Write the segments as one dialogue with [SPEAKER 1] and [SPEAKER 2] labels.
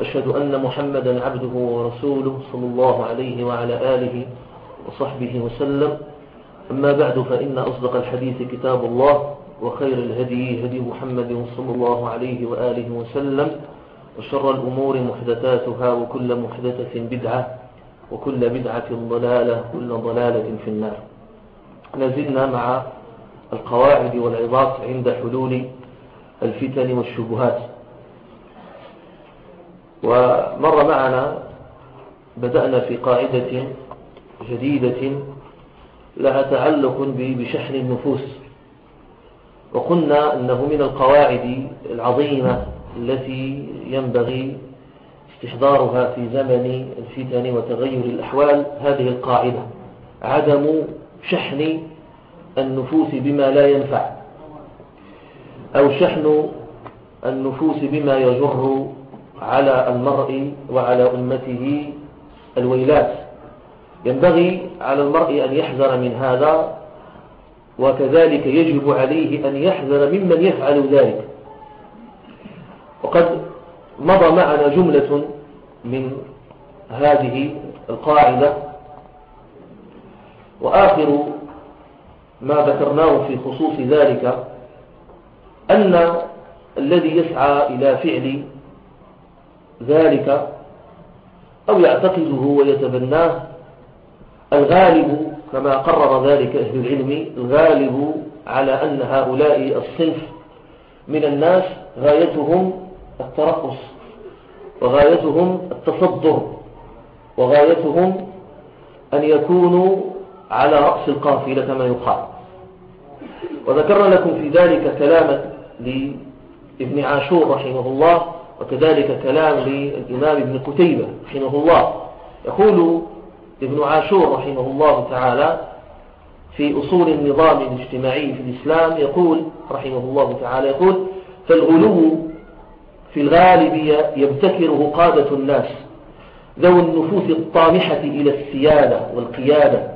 [SPEAKER 1] وأشهد أن محمدا عبده ورسوله صلى الله عليه وعلى آله وصحبه وسلم. أما بعد فإن أصدق الحديث كتاب الله وخير الهدي هدي محمد صلى الله عليه وآله وسلم. وشر الأمور محدثاتها وكل محدثة بدعة وكل بدعة ضلالة وكل ضلالة في النار. نزلنا مع القواعد والعظات عند حلول الفتن والشبهات. ومر معنا بدأنا في قاعدة جديدة لها تعلق بشحن النفوس. وقلنا أنه من القواعد العظيمة التي ينبغي استحضارها في زمن الفتن وتغير الأحوال هذه القاعدة. عدم شحن النفوس بما لا ينفع أو شحن النفوس بما يجر على المرء وعلى أمته الويلات. ينبغي على المرء أن يحذر من هذا وكذلك يجب عليه أن يحذر ممن يفعل ذلك. وقد مضى معنا جملة من هذه القاعدة. وآخر ما ذكرناه في خصوص ذلك أن الذي يسعى إلى فعل ذلك أو يعتقده ويتبناه. الغالب كما قرر ذلك أهل العلم الغالب على أن هؤلاء الصنف من الناس غايتهم الترقص وغايتهم التصدر وغايتهم أن يكونوا على رأس القافلة كما يقال. وذكرنا لكم في ذلك كلاما لابن عاشور رحمه الله وكذلك كلام للإمام ابن قتيبة رحمه الله. يقول ابن عاشور رحمه الله تعالى في أصول النظام الاجتماعي في الإسلام يقول رحمه الله تعالى يقول فالغلو في الغالب يبتكره قادة الناس ذو النفوس الطامحة إلى السيادة والقيادة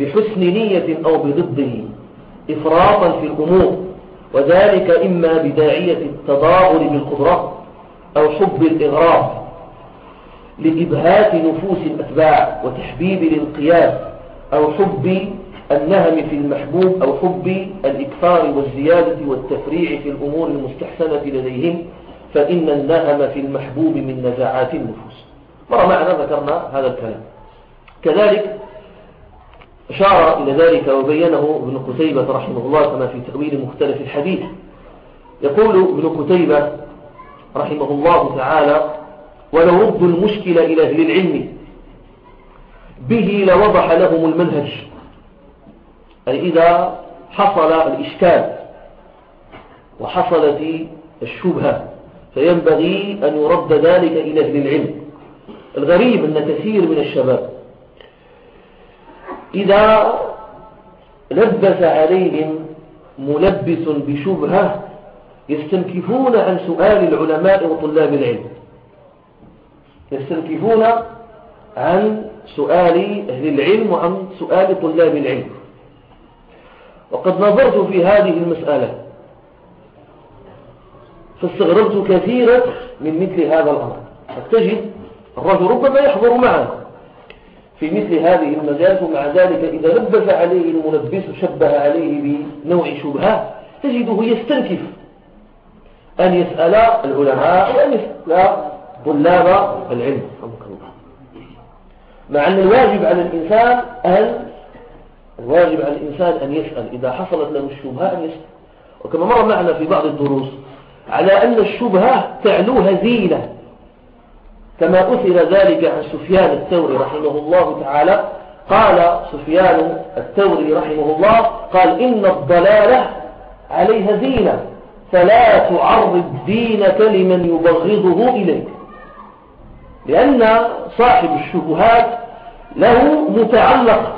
[SPEAKER 1] بحسن نية أو بضده إفراطا في الأمور وذلك إما بداعية التضاغل بالقدرة أو حب الإغراء لإبهات نفوس الأتباع وتحبيب الانقياد أو حب النهم في المحبوب أو حب الإكثار والزيادة والتفريع في الأمور المستحسنة لديهم فإن النهم في المحبوب من نزاعات النفوس. مرة معنا ذكرنا هذا الكلام. كذلك أشار إلى ذلك وبينه ابن قتيبة رحمه الله كما في تأويل مختلف الحديث. يقول ابن قتيبة رحمه الله تعالى ردوا المشكلة إلى أهل العلم. به لوضح لهم المنهج. أي إذا حصل الإشكال وحصلت الشبهة فينبغي أن يرد ذلك إلى أهل العلم. الغريب أن كثير من الشباب إذا لبس عليهم ملبس بشبهة يستنكفون عن سؤال العلماء وطلاب العلم. يستنكفون عن سؤال أهل العلم وعن سؤال طلاب العلم. وقد نظرت في هذه المسألة. فاستغربت كثيرا من مثل هذا الأمر. تجد الرجل ربما يحضر معنا في مثل هذه المجالس ومع ذلك إذا لبس عليه الملبس شبه عليه بنوع شبهة تجده يستنكف. أن يسأل العلماء وأن يسأل طلاب العلم. مع أن الواجب على الإنسان أن الواجب على الإنسان أن يسأل. إذا حصلت له الشبهة أن يسأل. وكما مر معنا في بعض الدروس على أن الشبهة تعلوها زينة. كما أثر ذلك عن سفيان الثوري رحمه الله تعالى. قال سفيان الثوري رحمه الله قال إن الضلالة عليها زينة. فلا تعرض دينك لمن يبغضه إليك. لأن صاحب الشبهات له متعلق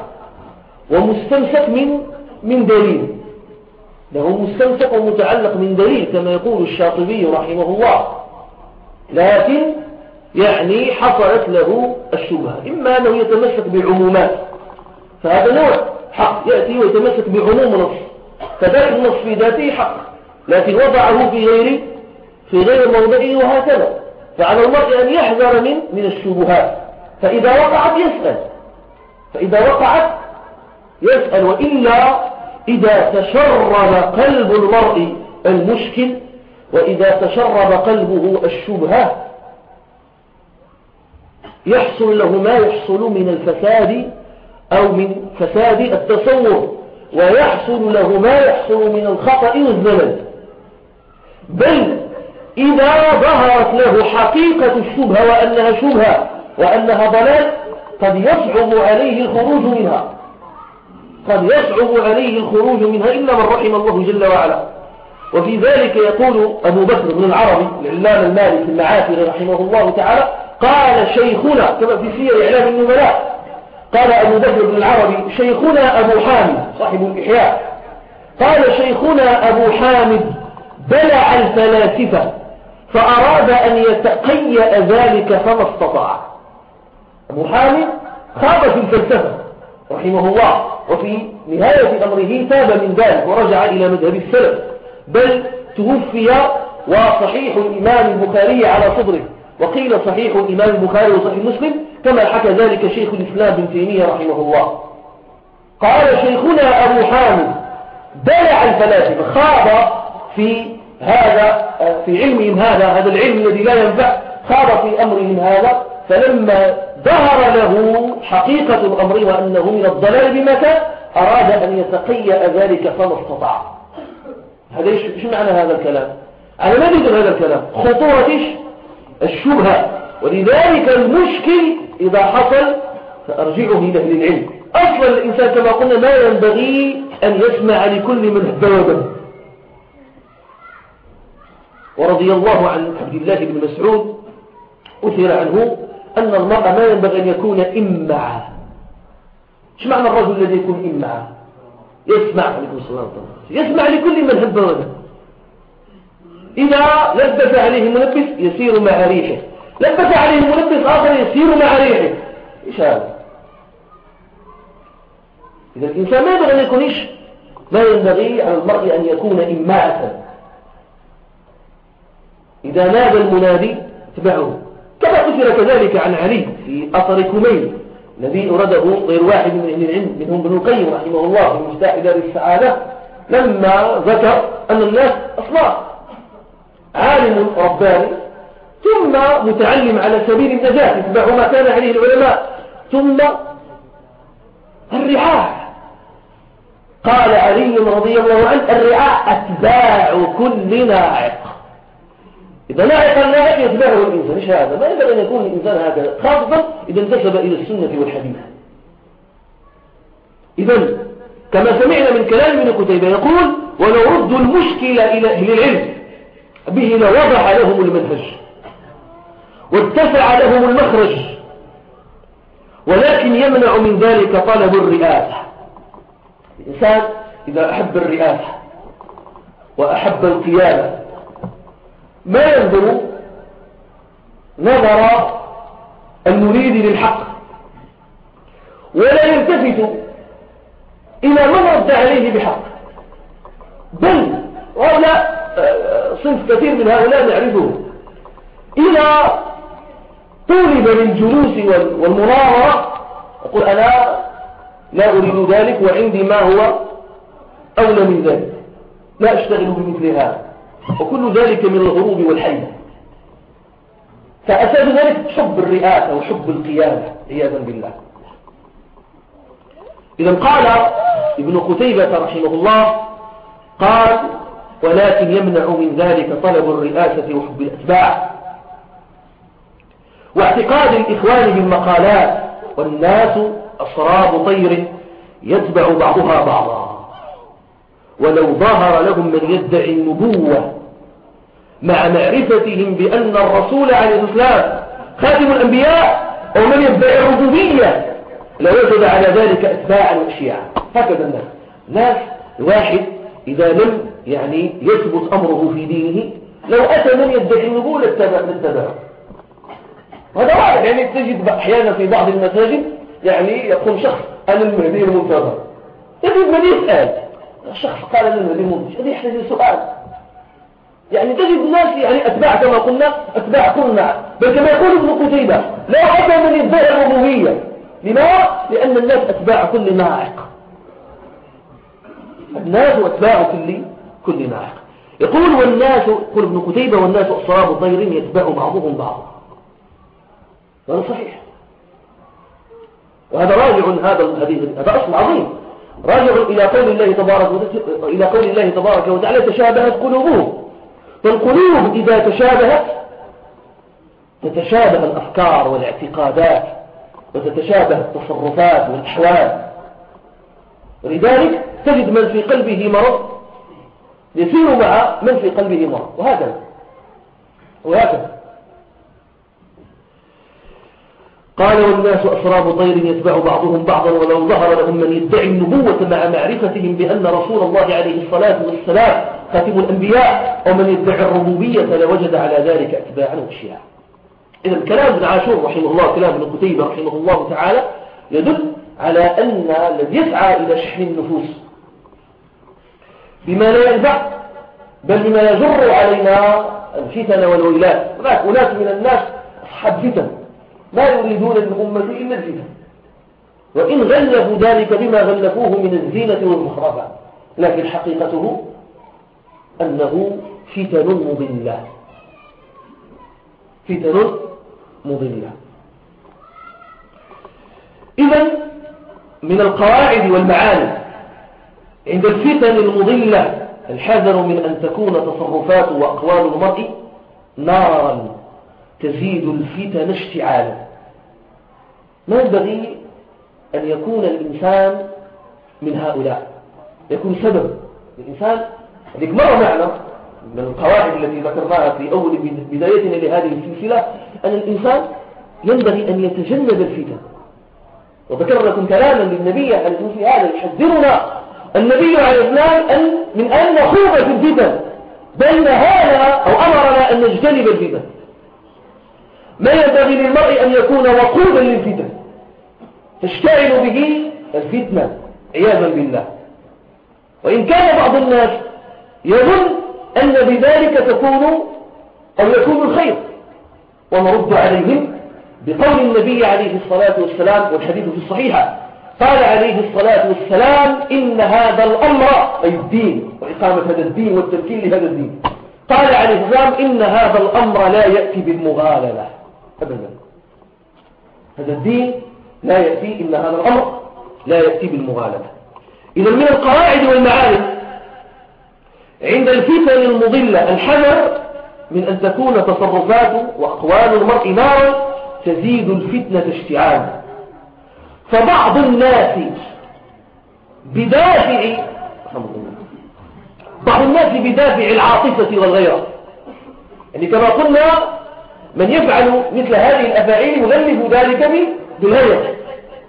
[SPEAKER 1] ومستمسك من من دليل. له مستمسك ومتعلق من دليل كما يقول الشاطبي رحمه الله. لكن يعني حصلت له الشبهة. إما أنه يتمسك بعمومات فهذا نوع حق. يأتي ويتمسك بعموم نص. فذلك النص في ذاته حق. لكن وضعه في غير في غير موضعه وهكذا. فعلى المرء أن يحذر من من الشبهات. فإذا وقعت يسأل. فإذا وقعت يسأل. وإلا إذا تشرب قلب المرء المشكل وإذا تشرب قلبه الشبهة يحصل له ما يحصل من الفساد أو من فساد التصور ويحصل له ما يحصل من الخطأ والزلل. بل إذا ظهرت له حقيقة الشبهة وأنها شبهة وأنها ضلال قد يصعب عليه الخروج منها. قد يصعب عليه الخروج منها إلا من رحم الله جل وعلا. وفي ذلك يقول أبو بكر بن العربي العلام المالك المعافر رحمه الله تعالى قال شيخنا كما في سير إعلام النبلاء قال أبو بكر بن العربي شيخنا أبو حامد صاحب الإحياء. قال شيخنا أبو حامد بلع الفلاسفة فأراد أن يتقيأ ذلك فما استطاع. أبو حامد خاض في الفلسفة رحمه الله وفي نهاية أمره تاب من ذلك ورجع إلى مذهب السلف بل توفي وصحيح الإمام البخاري على صدره. وقيل صحيح الإمام البخاري وصحيح مسلم كما حكى ذلك شيخ الإسلام بن تيمية رحمه الله. قال شيخنا أبو حامد بلع الفلاسفة خاض في هذا في علمهم هذا هذا العلم الذي لا ينفع خاض في أمرهم هذا فلما ظهر له حقيقة الأمر وأنه من الضلال بمكان أراد أن يتقيأ ذلك فما استطاع. هذا إيش معنى هذا الكلام؟ على ما يدل هذا الكلام. خطورة الشبهة. ولذلك المشكل إذا حصل فأرجعه إلى أهل العلم. أصلا الإنسان كما قلنا ما ينبغي أن يسمع لكل من هدى ورضي الله عن عبد الله بن مسعود أثر عنه أن المرأة ما ينبغي أن يكون إمعا إيش معنى الرجل الذي يكون إمعا يسمع عليكم الصلاة يسمع لكل من هب ودب إذا لبس عليه منبس يسير مع ريحه. لبس عليه منبس آخر يسير مع ريحه. إيش هذا؟ إذا الإنسان ما ينبغي أن يكون إيش؟ ما ينبغي على المرء أن يكون إماعة إذا نادى المنادي اتبعه كما أثر كذلك عن علي في أثر كمين الذي أرده غير واحد من أهل العلم منهم ابن القيم رحمه الله في مفتاح دار السعادة لما ذكر أن الناس أصناف. عالم رباني. ثم متعلم على سبيل النجاة يتبع ما كان عليه العلماء. ثم الرعاع. قال علي رضي الله عنه الرعاع أتباع كل ناعق إذا ناعق الناعق يتبعه الإنسان إيش هذا؟ ما يجب أن يكون الإنسان هكذا خاصة إذا انتسب إلى السنة والحديث. إذا كما سمعنا من كلام ابن قتيبة يقول ولو ردوا المشكلة إلى أهل العلم به لوضح لهم المنهج واتسع لهم المخرج ولكن يمنع من ذلك طلب الرئاسة. الإنسان إذا أحب الرئاسة وأحب القيادة ما ينظر نظر المريد للحق ولا يلتفت إلى من رد عليه بحق. بل وهؤلاء صنف كثير من هؤلاء نعرفه إذا طولب للجلوس والمناظرة يقول أنا لا أريد ذلك وعندي ما هو أولى من ذلك لا أشتغل بمثل هذا. وكل ذلك من الغروب والحية فأساس ذلك حب الرئاسة وحب القيادة عياذا بالله. إذا قال ابن قتيبة رحمه الله قال ولكن يمنع من ذلك طلب الرئاسة وحب الأتباع. واعتقاد الإخوان بالمقالات والناس أصراب طير يتبع بعضها بعضا ولو ظهر لهم من يدعي النبوة مع معرفتهم بأن الرسول عليه السلام خاتم الأنبياء أو من يدعي الربوبية لوجد على ذلك أتباعا وأشياء هكذا الناس ناس واحد إذا لم يعني يثبت أمره في دينه لو أتى من يدعي النبوة لاتبعه. وهذا واحد يعني تجد أحيانا في بعض المساجد يعني يقول شخص أنا المهدي المنتظر. تجد من يسأل. الشخص قال أنا المهدي المنتظر. هذا يحتاج سؤال يعني تجد الناس يعني أتباع كما قلنا أتباع كنا. بل كما يقول ابن قتيبة لا حتى من يدعي الربوبية. لماذا؟ لأن الناس أتباع كل ناعق الناس أتباع كل كل ناعق يقول والناس يقول ابن قتيبة والناس أصراب الضير يتبع بعضهم بعضا هذا صحيح. وهذا راجع هذا هذا أصل عظيم. راجع إلى قول الله تبارك إلى قول الله تبارك وتعالى تشابهت قلوبهم. فالقلوب إذا تشابهت تتشابه الأفكار والاعتقادات وتتشابه التصرفات والأحوال. ولذلك تجد من في قلبه مرض يسير مع من في قلبه مرض وهكذا. وهكذا. قال والناس أسراب طير يتبع بعضهم بعضا ولو ظهر لهم من يدعي النبوة مع معرفتهم بأن رسول الله عليه الصلاة والسلام خاتم الأنبياء ومن يدعي الربوبية لوجد على ذلك أتباعا وشيعا. إذا كلام ابن عاشور رحمه الله كلام ابن قتيبة رحمه الله تعالى يدل على أن الذي يسعى إلى شحن النفوس بما لا ينفع بل بما يجر علينا الفتن والويلات. هناك أناس من الناس أصحاب فتن ما يريدون للأمة إلا الفتن. وإن غلفوا ذلك بما غلفوه من الزينة والمخرفة لكن حقيقته أنه فتن مضلة. فتن مضلة. إذا من القواعد والمعاني. عند الفتن المضلة الحذر من أن تكون تصرفات وأقوال المرء نارا تزيد الفتن اشتعالا. ما ينبغي أن يكون الإنسان من هؤلاء؟ يكون سبب. الإنسان مرة معنا من القواعد التي ذكرناها في أول بدايتنا لهذه السلسلة أن الإنسان ينبغي أن يتجنب الفتن. وذكر لكم كلاما للنبي عليه الصلاة هذا يحذرنا النبي عليه السلام أن من أن نخوض في الفتن. بل نهانا أو أمرنا أن نجتنب الفتن. ما ينبغي للمرء أن يكون وقودا للفتن. تشتعل به الفتنة عياذا بالله. وإن كان بعض الناس يظن أن بذلك تكون أو يكون الخير. ونرد عليهم بقول النبي عليه الصلاة والسلام والحديث في الصحيحة قال عليه الصلاة والسلام إن هذا الأمر أي الدين وإقامة هذا الدين والتمكين لهذا الدين. قال عليه السلام إن هذا الأمر لا يأتي بالمغالبة. أبدا. هذا الدين لا يأتي إن هذا الأمر لا يأتي بالمغالبة. إذا من القواعد والمعارف عند الفتن المضلة. الحذر من أن تكون تصرفات وأقوال المرء نارا تزيد الفتنة اشتعالا. فبعض الناس بدافع بعض الناس بدافع العاطفة والغيرة. يعني كما قلنا من يفعل مثل هذه الأفاعيل يغلب ذلك بالغيرة.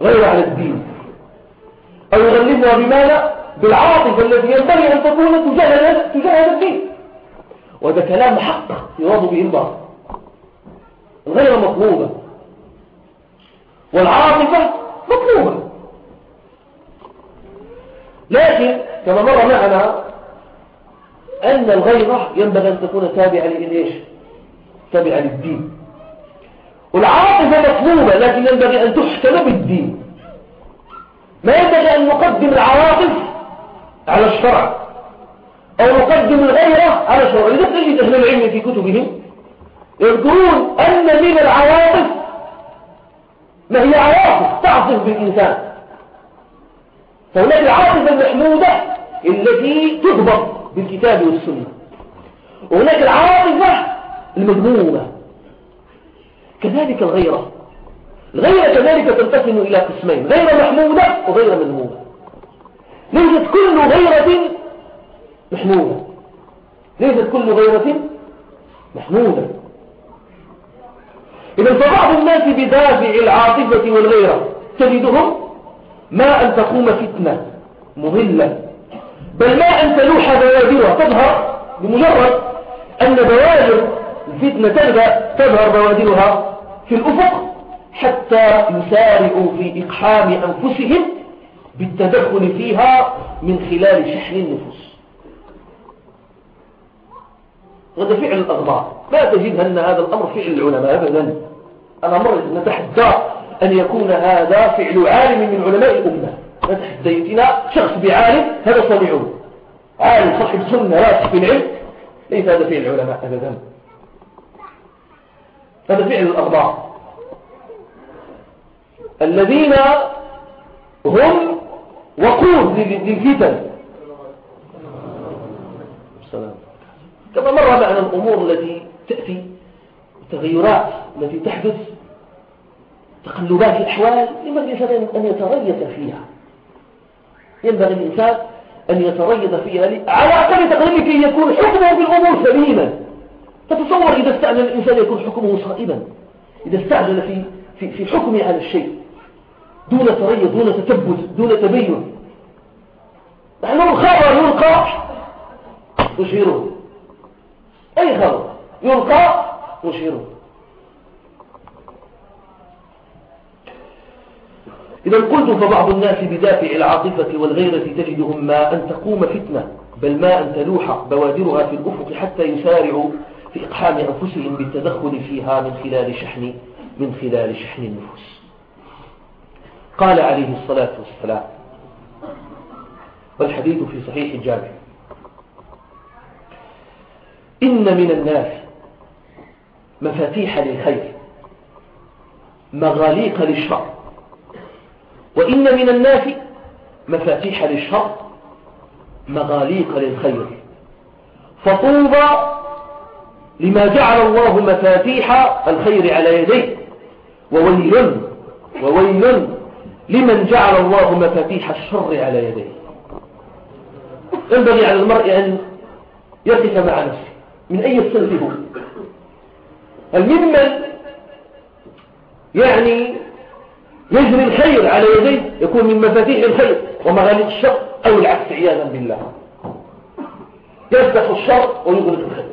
[SPEAKER 1] غير على الدين. أو يغلبها بماذا؟ بالعاطفة التي ينبغي أن تكون تجاه الدين. وهذا كلام حق يراد به البعض غير مطلوبة. والعاطفة مطلوبة. لكن كما مر معنا أن الغيرة ينبغي أن تكون تابعة لإيش؟ تابعة للدين. والعاطفة مطلوبة لكن ينبغي أن تحكم بالدين. ما ينبغي أن نقدم العواطف على الشرع. أو نقدم الغيرة على الشرع. لذلك تجد أهل العلم في كتبهم يذكرون أن من العواطف ما هي عواطف تعطف بالإنسان. فهناك العاطفة المحمودة التي تضبط بالكتاب والسنة. وهناك العاطفة المذمومة كذلك الغيرة. الغيرة كذلك تنقسم إلى قسمين. غير محمودة وغير مذمومة. ليست كل غيرة محمودة. ليست كل غيرة محمودة. إذا فبعض الناس بدافع العاطفة والغيرة. تجدهم ما أن تقوم فتنة مهلة. بل ما أن تلوح بوادرها تظهر بمجرد أن بوادر الفتنة تبدأ تظهر بوادرها في الأفق حتى يسارعوا في إقحام أنفسهم بالتدخل فيها من خلال شحن النفوس. وهذا فعل الأغمار ما تجد أن هذا الأمر فعل العلماء أبدا. أنا مرة نتحدى أن يكون هذا فعل عالم من علماء الأمة. نتحديتنا شخص بعالم هذا صنيعه عالم صاحب سنة راسخ في العلم ليس هذا فعل العلماء أبدا. هذا فعل الأغمار الذين هم وقود للفتن كما مر معنا الأمور التي تأتي التغيرات التي تحدث تقلبات الأحوال ينبغي الإنسان أن يتريث فيها. ينبغي الإنسان أن يتريث فيها على أقل كي يكون حكمه في الأمور سليما. تتصور إذا استعجل الإنسان يكون حكمه صائبا إذا استعجل في, في, في حكمه على الشيء. دون تريث دون تثبت دون تبين. نحن الخبر يلقى تشيره أي خبر؟ يلقى تشيره إذا قلت فبعض الناس بدافع العاطفة والغيرة تجدهم ما أن تقوم فتنة بل ما أن تلوح بوادرها في الأفق حتى يسارعوا في إقحام أنفسهم بالتدخل فيها من خلال شحن من خلال شحن النفوس. قال عليه الصلاة والسلام. والحديث في صحيح الجامع. إن من الناس مفاتيح للخير مغاليق للشر. وإن من الناس مفاتيح للشر مغاليق للخير. فطوبى لما جعل الله مفاتيح الخير على يديه. وويل وويل. لمن جعل الله مفاتيح الشر على يديه. ينبغي على المرء أن يقف مع نفسه. من أي الصنف هو؟ هل ممن يعني يجري الخير على يديه يكون من مفاتيح الخير ومغاليق الشر أو العكس عياذا بالله؟ يفتح الشر ويغلق الخير.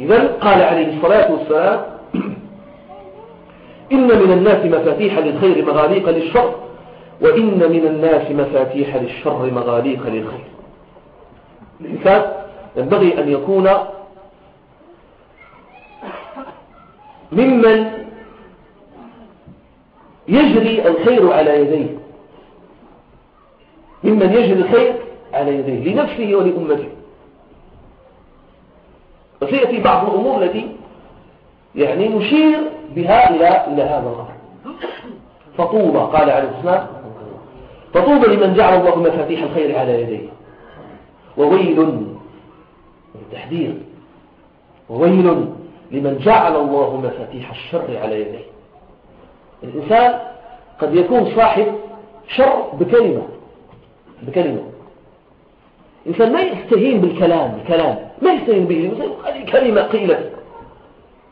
[SPEAKER 1] إذا قال عليه الصلاة والسلام إن من الناس مفاتيح للخير مغاليق للشر وإن من الناس مفاتيح للشر مغاليق للخير. الإنسان ينبغي أن يكون ممن يجري الخير على يديه. ممن يجري الخير على يديه لنفسه ولأمته. وسيأتي بعض الأمور التي يعني نشير بها إلى, إلى هذا الأمر فطوبى قال عليه السلام فطوبى لمن جعل الله مفاتيح الخير على يديه. وويل التحذير وويل لمن جعل الله مفاتيح الشر على يديه. الإنسان قد يكون صاحب شر بكلمة بكلمة. الإنسان ما يستهين بالكلام الكلام. ما يستهين به. كلمة قيلت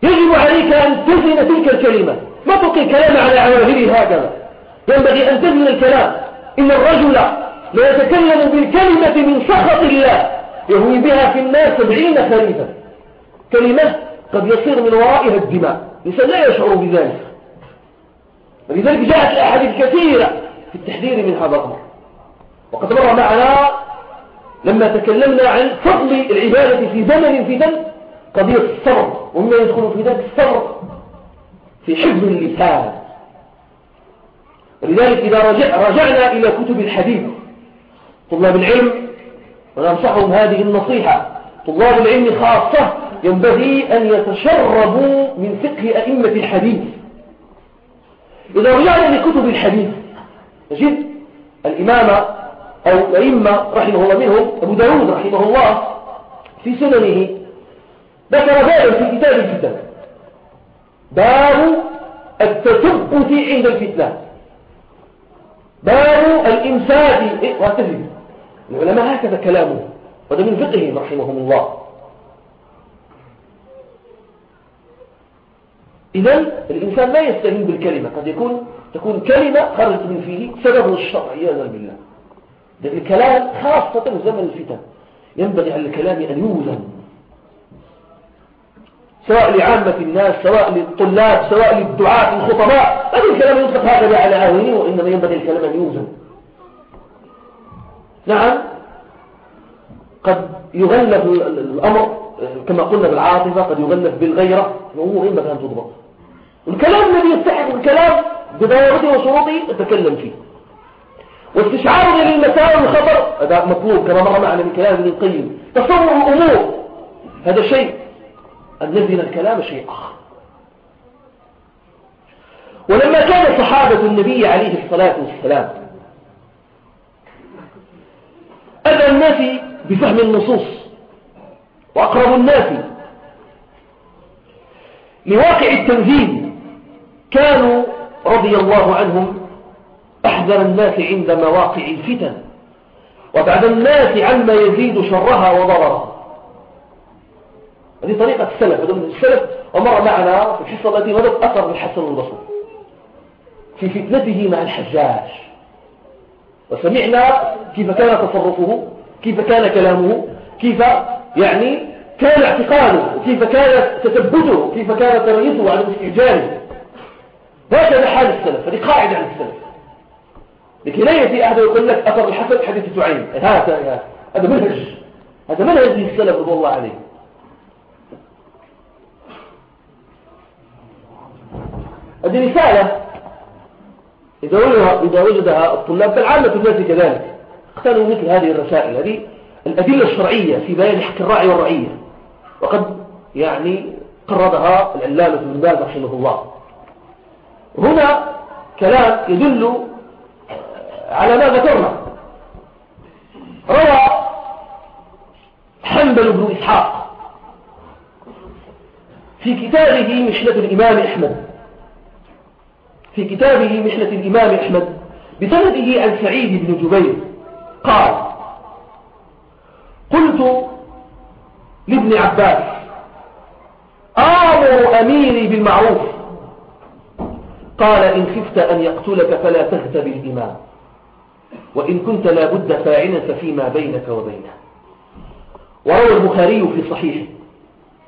[SPEAKER 1] يجب عليك أن تزن تلك الكلمة. ما تلقي الكلام على عواهره هكذا. ينبغي أن تزن الكلام. إن الرجل لا يتكلم بالكلمة من سخط الله يهوي بها في الناس سبعين خريفا. كلمة قد يصير من ورائها الدماء. الإنسان لا يشعر بذلك. ولذلك جاءت الأحاديث كثيرة في التحذير من هذا الأمر وقد مر معنا لما تكلمنا عن فضل العبادة في زمن في ذنب قضية الصبر ومما يدخل في ذلك الصبر في حفظ اللسان. ولذلك إذا رجع رجعنا إلى كتب الحديث. طلاب العلم وننصحهم هذه النصيحة. طلاب العلم خاصة ينبغي أن يتشربوا من فقه أئمة الحديث. إذا رجعنا لكتب الحديث نجد الإمام أو الأئمة رحمه الله منهم أبو داود رحمه الله في سننه ذكر بابا في كتاب الفتن باب التثبت عند الفتنة باب الإمساك. وهكذا العلماء هكذا كلامه وهذا من فقههم رحمهم الله. إذا الإنسان لا يستهين بالكلمة. قد يكون تكون كلمة خرجت من فيه سبب الشرع عياذا بالله. الكلام خاصة زمن الفتن. ينبغي على الكلام أن يوزن. سواء لعامة الناس سواء للطلاب سواء للدعاة الخطباء هذا الكلام يطلق هكذا على عاونين وإنما ينبغي الكلام أن يوزن. نعم. قد يغلف الأمر كما قلنا بالعاطفة قد يغلف بالغيرة. الأمور إما كانت تضبط. الكلام الذي يستحق الكلام بضوابطه وشروطه يتكلم فيه. واستشعاره للمسائل والخطر هذا مطلوب كما مر معنا من كلام ابن القيم. تصور الأمور هذا شيء أن نزل الكلام شيء آخر. ولما كان صحابة النبي عليه الصلاة والسلام أدى الناس بفهم النصوص وأقرب الناس لواقع التنزيل كانوا رضي الله عنهم أحذر الناس عند مواقع الفتن وبعد الناس عما يزيد شرها وضررها. هذه طريقة السلف السلف ومر معنا في الحصة التي مضت أثر الحسن البصري في فتنته مع الحجاج. وسمعنا كيف كان تصرفه كيف كان كلامه كيف يعني كان اعتقاده وكيف كان تثبته وكيف كان تريثه على استعجاله هكذا حال السلف هذه قاعدة عن السلف. لكي لا يأتي أحد يقول لك أثر الحسن حديث تعين هذا هذا منهج. هذا منهج السلف رضي الله عليه. هذه رسالة إذا وجدها, وجدها الطلاب بل عامة الناس كذلك. اختاروا مثل هذه الرسائل. هذه الأدلة الشرعية في بيان حق الراعي والرعية. وقد يعني قررها العلامة ابن باز رحمه الله. هنا كلام يدل على ما ذكرنا. روى حنبل بن إسحاق في كتابه مشنة الإمام أحمد. في كتابه مشنة الإمام أحمد بسنده عن سعيد بن جبير. قال قلت لابن عباس آمر أميري بالمعروف. قال إن خفت أن يقتلك فلا تغتب الإمام وإن كنت لابد فاعلا ففيما بينك وبينه. وروى البخاري في صحيحه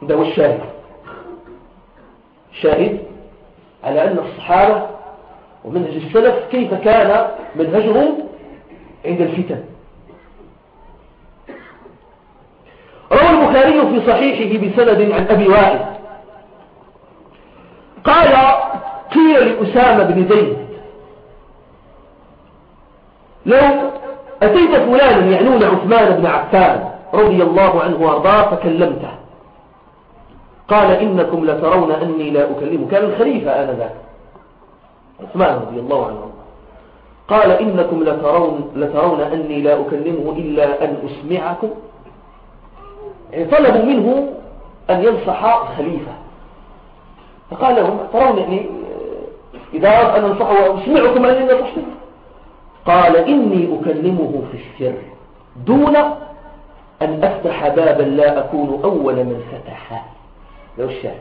[SPEAKER 1] ده هو الشاهد. شاهد على أن الصحابة ومنهج السلف كيف كان منهجهم عند الفتن. روى البخاري في صحيحه بسند عن أبي وائل. قال قيل لأسامة بن زيد لو أتيت فلانا يعنون عثمان بن عفان رضي الله عنه وأرضاه فكلمته. قال إنكم لترون أني لا أكلمه كان الخليفة آنذاك. عثمان رضي الله عنه. قال إنكم لترون, لترون أني لا أكلمه إلا أن أسمعكم. يعني طلبوا منه أن ينصح الخليفة فقال لهم ترون يعني إذا أردت أن أنصحه وأسمعكم أن ينصحته قال إني أكلمه في السر دون أن أفتح بابا لا أكون أول من فتحه لو الشاهد.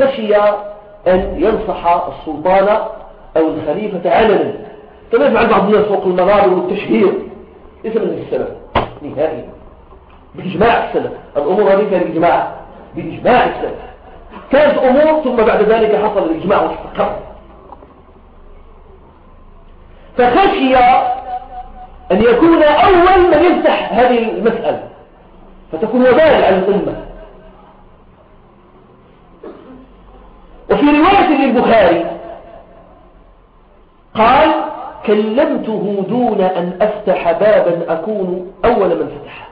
[SPEAKER 1] خشي أن ينصح السلطان أو الخليفة علنا. كما يفعل بعض الناس فوق المغارب والتشهير. ليس من السبب نهائيا بإجماع السلف. الأمور هذه كانت بإجماع بإجماع السلف. كانت أمور ثم بعد ذلك حصل الإجماع واستقر فخشي أن يكون أول من يفتح هذه المسألة. فتكون وبال على الأمة. وفي رواية للبخاري قال كلمته دون أن أفتح بابا أكون أول من فتحه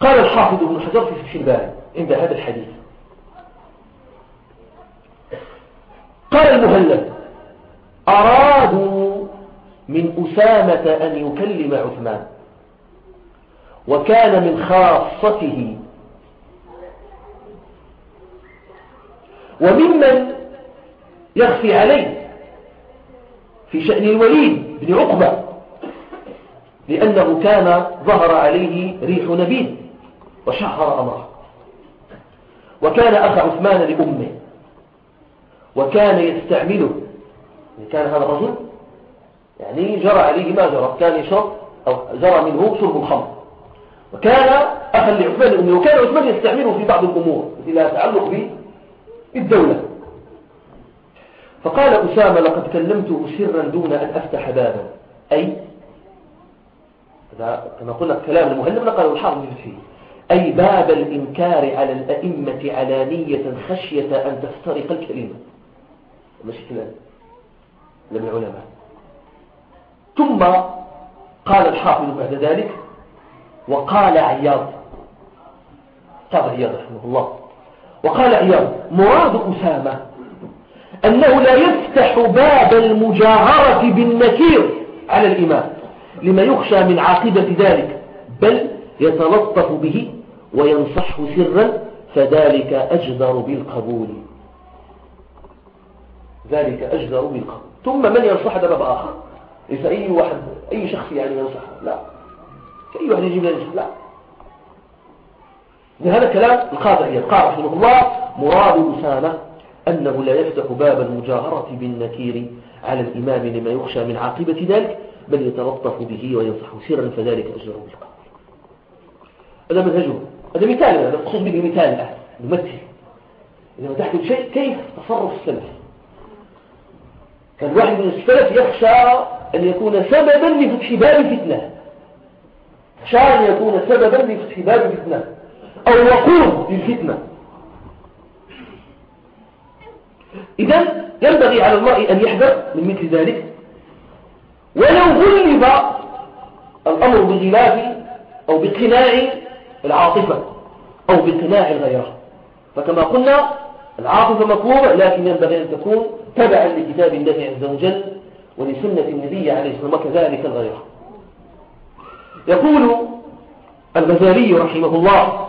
[SPEAKER 1] قال الحافظ ابن حجر في فتح الباري عند هذا الحديث. قال المهلب أرادوا من أسامة أن يكلم عثمان وكان من خاصته وممن يخفي عليه في شأن الوليد بن عقبة لأنه كان ظهر عليه ريح نبيل وشهر أمره وكان أخ عثمان لأمه وكان يستعمله. كان هذا الرجل يعني جرى عليه ما جرى كان يشرب أو جرى منه شرب الخمر وكان أخا لعثمان لأمه وكان عثمان يستعمله في بعض الأمور التي لها تعلق بالدولة فقال أسامة لقد كلمته سرا دون أن أفتح بابا. أي؟ كما قلنا كلام المهلب نقل الحافظ فيه. أي باب الإنكار على الأئمة علانية خشية أن تفترق الكلمة. مش كلام. لم العلماء ثم قال الحافظ بعد ذلك وقال عياض. قال عياض رحمه الله. وقال عياض مراد أسامة أنه لا يفتح باب المجاهرة بالنكير على الإمام لما يخشى من عاقبة ذلك بل يتلطف به وينصحه سرا فذلك أجدر بالقبول. ذلك أجدر بالقبول. ثم من ينصح هذا باب آخر؟ ليس أي واحد أي شخص يعني ينصح؟ لا. أي واحد يجيب ينصح؟ لا. هذا كلام القاضي قال رحمه الله مراد أسامة أنه لا يفتح باب المجاهرة بالنكير على الإمام لما يخشى من عاقبة ذلك بل يتلطف به وينصح سرا فذلك أجره. بالقبول هذا منهجه. هذا مثال هذا خذ به مثال الآن نمثل إذا تحكم شيء كيف تصرف السلف؟ كان واحد من السلف يخشى أن يكون سببا لفتح باب فتنة خشى أن يكون سببا لفتح باب فتنة أو وقود للفتنة. إذا ينبغي على المرء أن يحذر من مثل ذلك. ولو غلب الأمر بغلاف أو بقناع العاطفة أو بقناع الغيرة فكما قلنا العاطفة مطلوبة لكن ينبغي أن تكون تبعا لكتاب الله عز وجل ولسنة النبي عليه الصلاة والسلام وكذلك الغيرة يقول الغزالي رحمه الله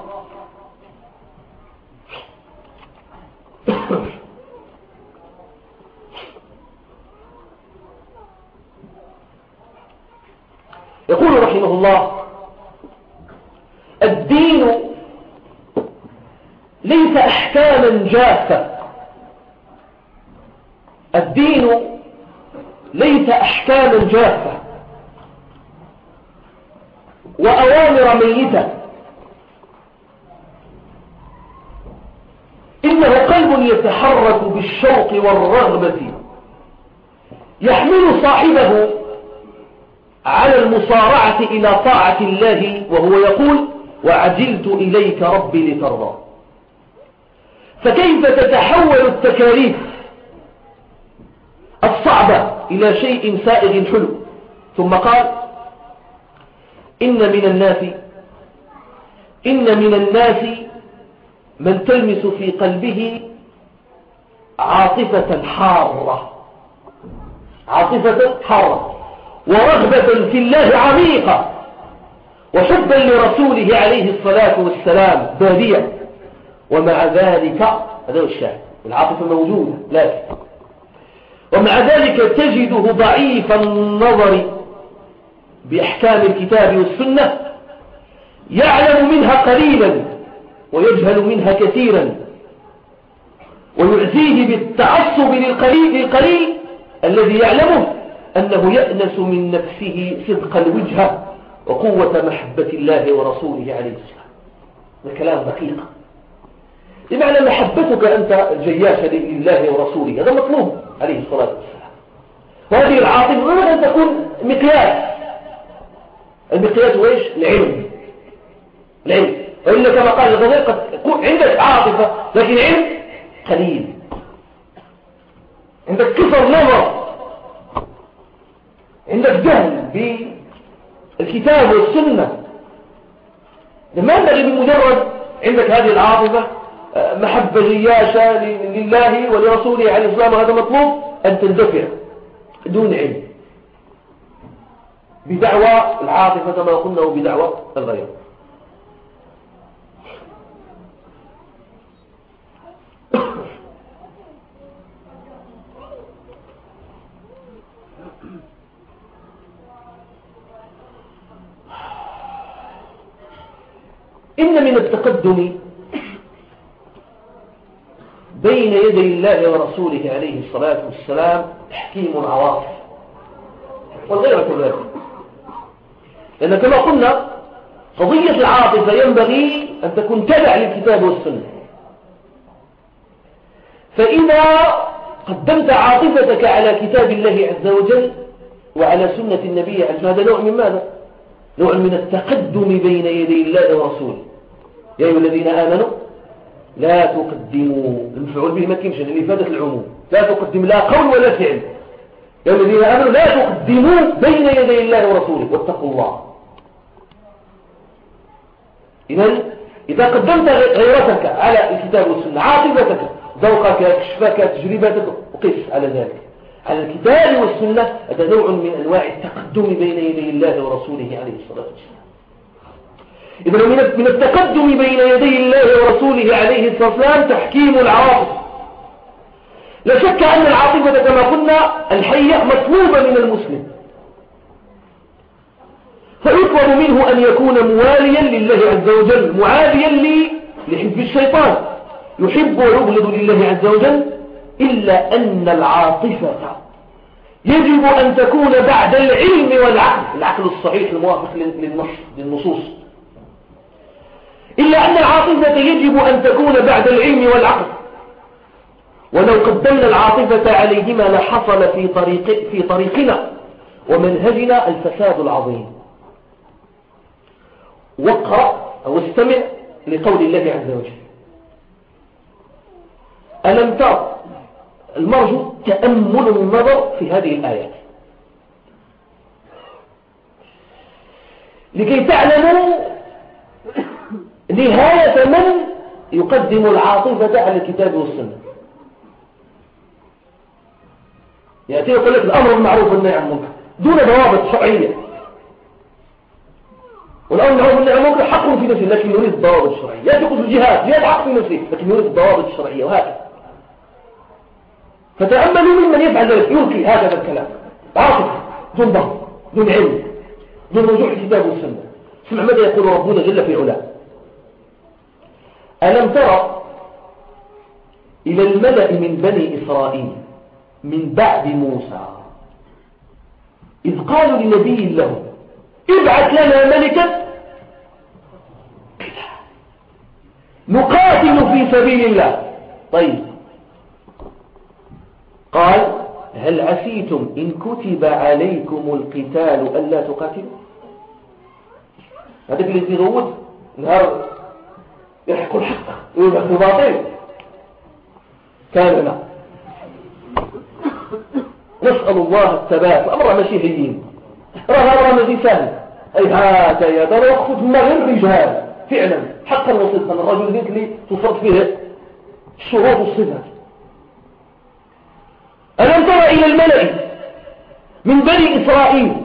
[SPEAKER 1] يقول رحمه الله الدين ليس أحكاما جافة. الدين ليس أحكاما جافة. وأوامر ميتة. إنه قلب يتحرك بالشوق والرغبة. يحمل صاحبه على المصارعة إلى طاعة الله وهو يقول وعجلت إليك ربي لترضى فكيف تتحول التكاليف الصعبة إلى شيء سائغ حلو؟ ثم قال إن من الناس إن من الناس من تلمس في قلبه عاطفة حارة عاطفة حارة. ورغبة في الله عميقة. وحبا لرسوله عليه الصلاة والسلام بادية. ومع ذلك هذا هو الشاهد. العاطفة موجودة لا ومع ذلك تجده ضعيف النظر بأحكام الكتاب والسنة يعلم منها قليلا ويجهل منها كثيرا. ويعزيه بالتعصب للقليل, الذي يعلمه. أنه يأنس من نفسه صدق الوجهة وقوة محبة الله ورسوله عليه السلام. هذا كلام دقيق. بمعنى محبتك أنت الجياشة لله ورسوله هذا مطلوب عليه الصلاة والسلام. وهذه العاطفة يمكن أن تكون مقياس؟ المقياس هو إيش؟ العلم. العلم. وإلا كما قال الغزالي قد يكون عندك عاطفة لكن علم قليل. عندك كفر نظر عندك جهل بالكتاب والسنة. لما ينبغي بمجرد عندك هذه العاطفة؟ محبة جياشة لله ولرسوله عليه الصلاة وهذا مطلوب أن تندفع دون علم. بدعوى العاطفة كما قلنا وبدعوى الغير. إن من التقدم بين يدي الله ورسوله عليه الصلاة والسلام تحكيم العواطف والغيرة كذلك. لأن كما قلنا قضية العاطفة ينبغي أن تكون تبع للكتاب والسنة. فإذا قدمت عاطفتك على كتاب الله عز وجل وعلى سنة النبي عليه هذا نوع من ماذا؟ نوع من التقدم بين يدي الله ورسوله. يا أيها الذين آمنوا لا تقدموا. المفعول به ما كيمش لإفادة العموم. لا تقدم لا قول ولا فعل. يا الذين آمنوا لا تقدموا بين يدي الله ورسوله. واتقوا الله. إذا إذا قدمت غيرتك على الكتاب والسنة عاطفتك ذوقك كشفك تجربتك وقس على ذلك. على الكتاب والسنة هذا نوع من أنواع التقدم بين يدي الله ورسوله عليه الصلاة والسلام. إذا من التقدم بين يدي الله ورسوله عليه الصلاة والسلام تحكيم العواطف لا شك أن العاطفة كما قلنا الحية مطلوبة من المسلم. فيطلب منه أن يكون مواليا لله عز وجل معاديا لحزب الشيطان. يحب ويبغض لله عز وجل إلا أن العاطفة يجب أن تكون بعد العلم والعقل. العقل الصحيح الموافق للنصوص. إلا أن العاطفة يجب أن تكون بعد العلم والعقل. ولو قدمنا العاطفة عليهما لحصل في, طريق في طريقنا ومنهجنا الفساد العظيم. واقرأ أو استمع لقول الله عز وجل. ألم تر المرجو تأمل النظر في هذه الآيات؟ لكي تعلموا نهاية من يقدم العاطفة على الكتاب والسنة. يأتي يقول لك الأمر المعروف والنهي عن المنكر. دون ضوابط شرعية. والأمر المعروف والنهي عن المنكر حق في نفسه لكن يريد الضوابط الشرعية يقول الجهاد جهاد حق في نفسه لكن يريد الضوابط الشرعية وهكذا. فتأملوا ممن يفعل ذلك يلقي هكذا الكلام. عاطفة دون ضغط دون علم دون رجوع الكتاب والسنة. اسمع ماذا يقول ربنا جل في علاه؟ ألم ترى إلى الملأ من بني إسرائيل من بعد موسى؟ إذ قالوا لنبي له ابعث لنا ملكا نقاتل في سبيل الله. طيب. قال هل عسيتم إن كتب عليكم القتال ألا تقاتلوا؟ هذا اللي يغوت نهار يحق الحق الباطل كان لنا نسأل الله الثبات. الأمر ماشي هين راه أمر ماشي سهل أي هذا يا ترى وقفت ما غير رجال فعلا. حقا وصدقا. الرجل ذيك اللي تصرف فيه الشروط والصفات ألم تر إلى الملأ من بني إسرائيل؟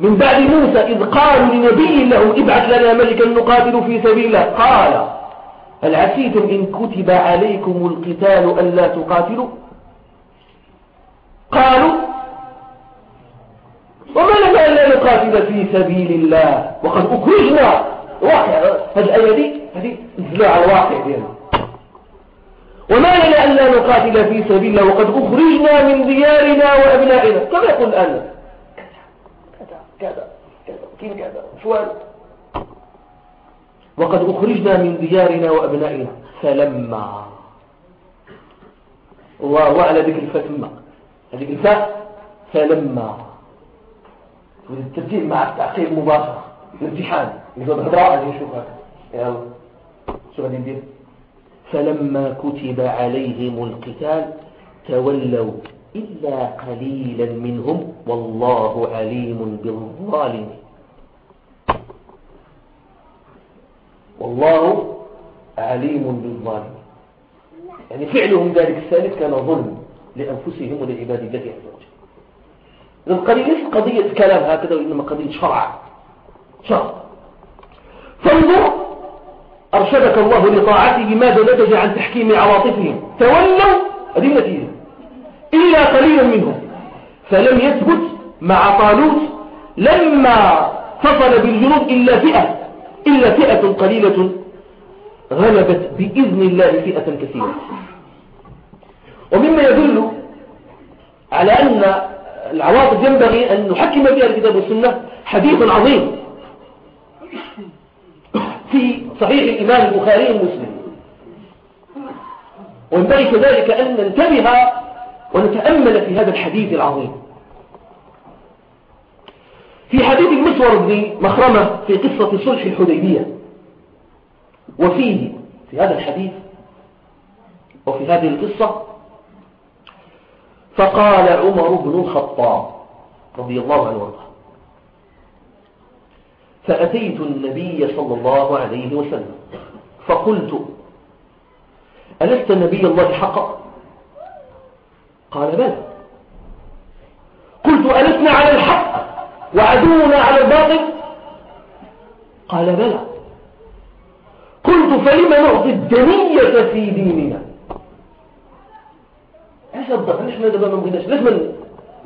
[SPEAKER 1] من بعد موسى إذ قالوا لنبي له ابعث لنا ملكا نقاتل في سبيل الله. قال هل عسيتم إن كتب عليكم القتال ألا تقاتلوا؟ قالوا وما لنا ألا نقاتل في سبيل الله؟ وقد أخرجنا. واقع هذه الآية دي هذه على الواقع ديالنا وما لنا ألا نقاتل في سبيل الله؟ وقد أخرجنا من ديارنا وأبنائنا. كما يقول الآن كذا كذا كذا؟ شوال وقد أخرجنا من ديارنا وأبنائنا. فلما. الله على ذكر الفتمة هذه الفاء فلما. والترتيب مع التعقيب مباشرة الامتحان. يقول هضراء هذه نشوف هذا. يلا. شو غادي ندير فلما كتب عليهم القتال تولوا إلا قليلا منهم والله عليم بالظالمين. والله عليم بالظالمين. يعني فعلهم ذلك الثالث كان ظلم لأنفسهم ولعباد الله عز وجل. القضية ليست قضية كلام هكذا وإنما قضية شرع. شرع. فانظر أرشدك الله لطاعته ماذا نتج عن تحكيم عواطفهم. تولوا هذه النتيجة. إلا قليلا منهم. فلم يثبت مع طالوت لما فصل بالجنود إلا فئة إلا فئة قليلة غلبت بإذن الله فئة كثيرة. ومما يدل على أن العواطف ينبغي أن نحكم فيها الكتاب والسنة حديث عظيم في صحيح الإمام البخاري ومسلم وينبغي كذلك أن ننتبه ونتأمل في هذا الحديث العظيم. في حديث المسور بن مخرمة في قصة صلح الحديبية. وفيه في هذا الحديث وفي هذه القصة فقال عمر بن الخطاب رضي الله عنه وارضاه فأتيت النبي صلى الله عليه وسلم فقلت ألست نبي الله حقا؟ قال بلى قلت ألسنا على الحق وعدونا على الباطل. قال بلى. قلت فلم نعطي الدنية في ديننا. علاش الضغط علاش ما دابا ما بغيناش؟ علاش ما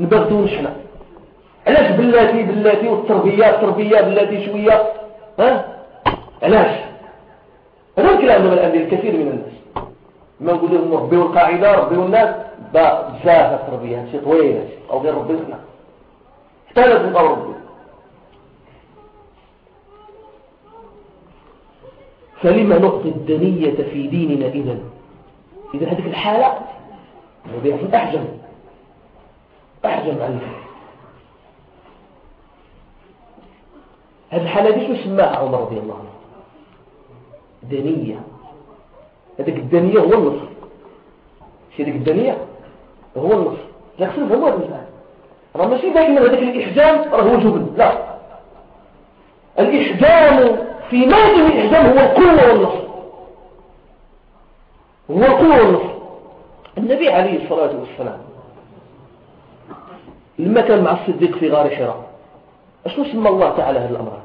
[SPEAKER 1] نبغدوش حنا؟ علاش بلاتي بلاتي والتربية التربيه بلاتي شوية؟ ها؟ علاش؟ هذا الكلام دابا الكثير من الناس. ما نقول لهم ربيوا القاعده ربيوا الناس بزاف التربيه هادشي طويل هادشي. أو غير ربي حنا حتى لا تبقى ربي. فلما نعطي الدنية في ديننا إذا إذا هذه الحالة في أحجم أحجم عن هذه الحالة دي شو سماها عمر رضي الله عنه؟ دنية. هذيك الدنية هو النصر. شي هذيك الدنية هو النصر. لكن هو الإنسان راه ماشي دائما هذاك الإحجام راه هو جبن. لا. الإحجام في مادم الإحجام هو القوة والنصر. هو القوة والنصر. النبي عليه الصلاة والسلام لما كان مع الصديق في غار حراء أشنو سمى الله تعالى هذا الأمر؟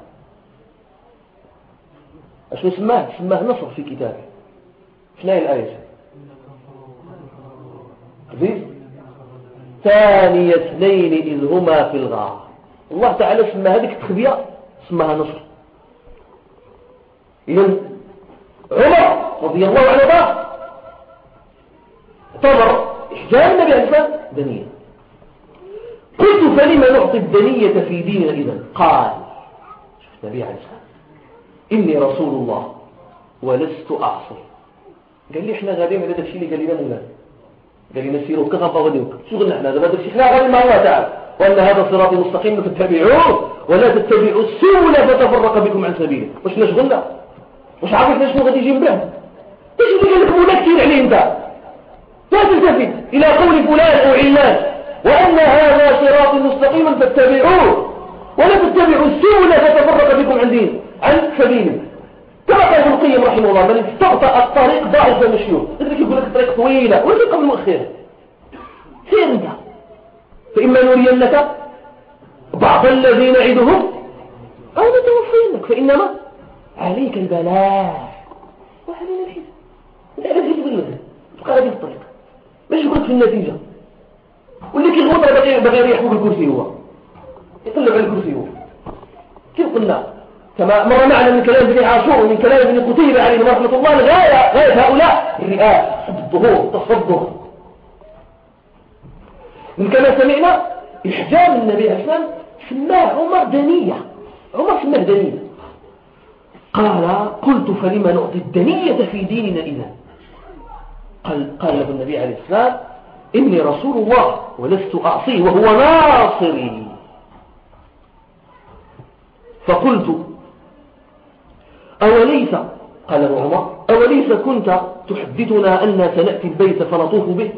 [SPEAKER 1] أشنو سماه؟ سماه نصر في كتابه. هي الآية ثاني اثنين إذ هما في الغار. الله تعالى سمى هذه التخبية سماها نصر. إذن عمر رضي الله عنه اعتبر إحجام النبي عليه دنيا. قلت فلما نعطي الدنية في ديننا إذا قال. شوف النبي عليه الصلاة إني رسول الله ولست أعصي قال لي إحنا غاديين على داكشي اللي قال لنا مولانا قال لنا سيروا كغابة غاديين شغلنا إحنا؟ دابا داكشي إحنا غادي مع الله تعالى. وأن هذا صراطي مستقيم فاتبعوه ولا تتبعوا السبل فتفرق بكم عن سبيله. واش نشغلنا واش عارف شنو غادي يجي من بعد؟ اللي قال لك مولا كثير عليه أنت؟ لا تلتفت إلى قول فلان أو علان. وأن هذا صراط مستقيما فاتبعوه ولا تتبعوا السبل فتفرق بكم عن دين عن سبيله. كما قال ابن القيم رحمه الله من استبطأ الطريق ضعف مشيوه لذلك يقول لك الطريق طويلة ولا قبل مؤخرة سير أنت؟ فإما نرينك بعض الذي نعدهم أو نتوفينك فإنما عليك البلاء. وعلينا الحساب انت عرفت تجيب المثل تبقى هذه الطريق. ماشي يقولك في النتيجة. واللي كيغوط باغي باغي يريح فوق الكرسي هو. يطلع على الكرسي هو. كيف قلنا؟ كما مر معنا من كلام ابن عاشور ومن كلام ابن قتيبة عليه رحمة الله الغاية غاية هؤلاء الرئاسة الظهور التصدر من كما سمعنا إحجام النبي عليه الصلاة سماه عمر دنية. عمر سماه دنية. قال قلت فلما نعطي الدنية في ديننا إذا قال, قال له النبي عليه السلام إني رسول الله ولست أعصيه وهو ناصري. فقلت أوليس قال ابو عمر أوليس كنت تحدثنا أن سنأتي البيت فنطوف به؟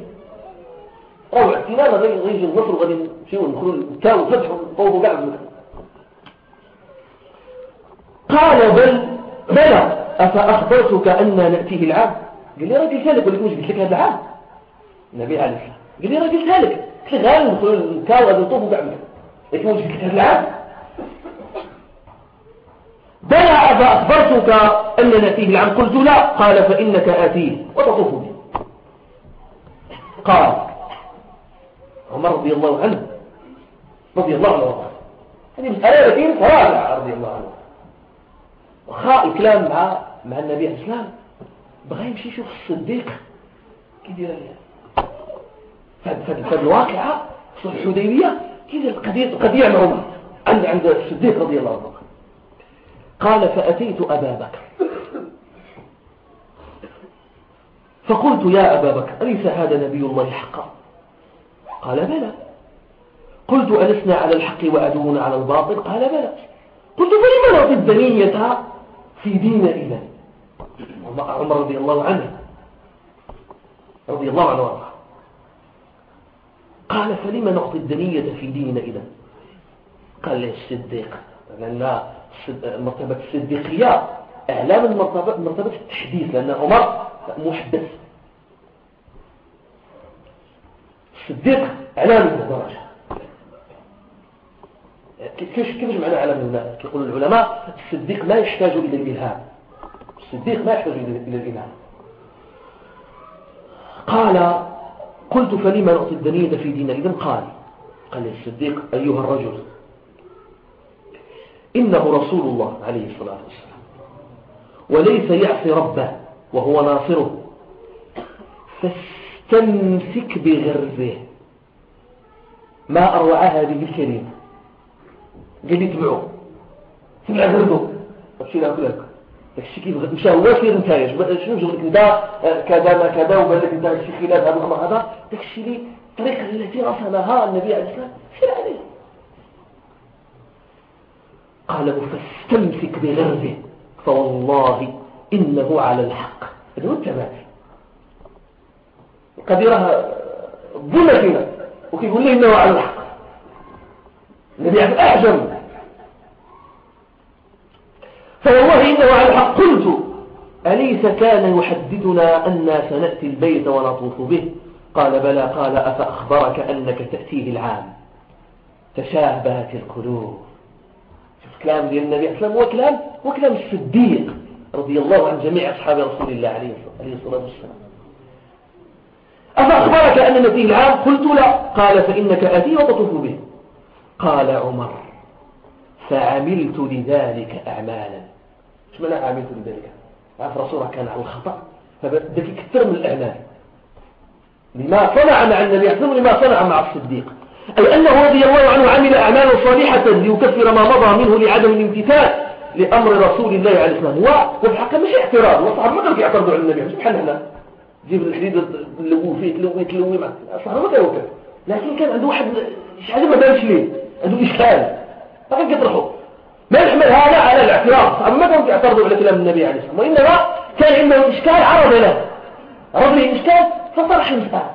[SPEAKER 1] أو اعتنانا غير غير النصر غادي نمشيو ندخلوا الكاو فتحوا نطوفوا قال بل بلى أفأخبرتك أن نأتيه العام؟ قال لي راه قلت لك ولكن واش قلت لك هذا العام؟ النبي عليه الصلاة قال لي راه قلت لك قلت لك غير ندخلوا الكاو غادي لكن واش قلت هذا العام؟ بلى أفأخبرتك أن نأتيه العام قلت لا. قال فإنك آتيه. وتطوف به قال عمر رضي الله عنه. رضي الله عنه. هذه مسألة لكن صراحة رضي الله عنه. وخاء الكلام مع مع النبي عليه السلام بغى يمشي يشوف الصديق. عليها فهاد الواقعة في الحديبية. كيدير القضية القضية عمر. عند عند الصديق رضي الله عنه. قال فأتيت أبا بكر. فقلت يا أبا بكر أليس هذا نبي الله حقا؟ قال بلى. قلت ألسنا على الحق وأدونا على الباطل؟ قال بلى. قلت فلما نعطي الدنية في دين إذا عمر رضي الله عنه. رضي الله عنه وأرضاه. قال فلما نعطي الدنية في ديننا إذا قال لي الصديق لأن مرتبة الصديقية أعلى من مرتبة, مرتبة التحديث لأن عمر محدث. الصديق أعلى من درجة كيف كيف معنى أعلى من يقول العلماء الصديق لا يحتاج إلى الإلهام. الصديق ما يحتاج إلى الإلهام. قال قلت فلما نعطي الدنية في دين إذن قال. قال الصديق أيها الرجل إنه رسول الله عليه الصلاة والسلام. وليس يعصي ربه وهو ناصره. فاستمسك بغرزه. ما أروع هذه الكلمة قال تبعه تبع غرزه. أبشي لك. داكشي كيف مشى هو سير نتايا شنو شغلك؟ إنت كذا ما كذا وقال لك انت شي خلاف هذا الامر هذا؟ داكشي اللي التي رسمها النبي عليه الصلاة والسلام. سير عليه قال فاستمسك بغرزه فوالله إنه على الحق. هذا هو التماسي قد يراها ظلة فينا. وكيقول لي إنه على الحق. النبي أعجب فوالله إنه على الحق. قلت أليس كان يحدثنا أن سنأتي البيت ونطوف به؟ قال بلى. قال أفأخبرك أنك تأتيه العام. تشابهت القلوب. كلام ديال النبي عليه الصلاة والسلام هو كلام هو كلام الصديق رضي الله عن جميع أصحاب رسول الله عليه الصلاة والسلام. أفأخبرك أن نأتيه العام؟ قلت لا. قال فإنك أتي وتطوف به. قال عمر فعملت لذلك أعمالا. إيش معنى عملت بذلك عارف رسولك كان على الخطأ فبدك يكثر من الأعمال. لما صنع مع النبي عليه لما صنع مع الصديق. أي أنه رضي الله عنه عمل أعمالا صالحة ليكفر ما مضى منه لعدم الامتثال لأمر رسول الله عليه والسلام. وفي الحقيقة مش اعتراض والصحابة ما كانوا يعترضوا على النبي. سبحان الله. جيب الحديد تلوي فيه تلوي تلوي. الصحابة ما كانوا لكن كان عنده واحد شي ما بانش ليه. عنده إشكال. فكان يطرحه ما يحمل هذا على الاعتراض. أما ما كانوا يعترضوا على كلام النبي عليه والسلام. وإنما كان عنده إشكال عرض له. عرض له إشكال فطرح المسألة.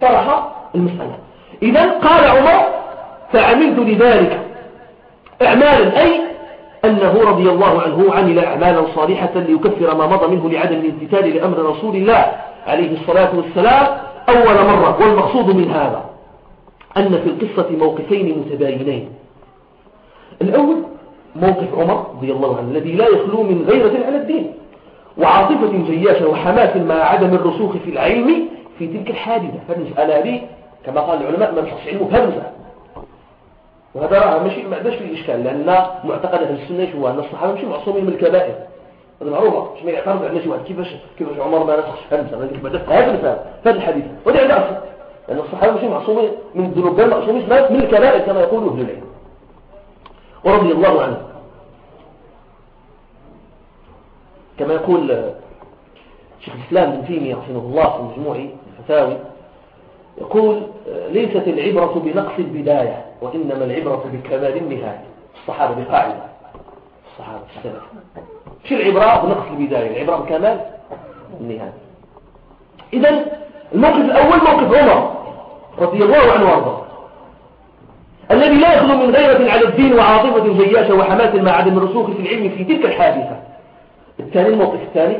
[SPEAKER 1] طرح المسألة. إذا قال عمر فعملت لذلك. أعمالا أي أنه رضي الله عنه عمل أعمالا صالحة ليكفر ما مضى منه لعدم الامتثال لأمر رسول الله عليه الصلاة والسلام أول مرة والمقصود من هذا أن في القصة موقفين متباينين. الأول موقف عمر رضي الله عنه الذي لا يخلو من غيرة على الدين وعاطفة جياشة وحماس مع عدم الرسوخ في العلم في تلك الحادثة. فالمسألة هذه كما قال العلماء ما نشخص علمه بهمزة. وهذا راه ماشي ما عندناش فيه إشكال لأن معتقد أهل السنة هو أن الصحابة ماشي معصومين من الكبائر. هذا معروفة مش ما يعترض على شي واحد كيفاش كيفاش عمر ما نسخش همزة ما بعد هذا المثال هذا الحديث. وهذا عنده أصل. لأن الصحابة ماشي معصومين من الذنوب بل معصومين من الكبائر كما يقول أهل العلم. ورضي الله عنه. كما يقول شيخ الإسلام بن تيمية رحمه الله في مجموع الفتاوي يقول ليست العبرة بنقص البداية وإنما العبرة بكمال النهاية. الصحابة بقاعدة. الصحابة السلف شو العبرة بنقص البداية؟ العبرة بكمال النهاية. إذا الموقف الأول موقف عمر رضي الله عنه وأرضاه. الذي لا يخلو من غيرة على الدين وعاطفة جياشة وحماس مع عدم الرسوخ في العلم في تلك الحادثة. الثاني الموقف الثاني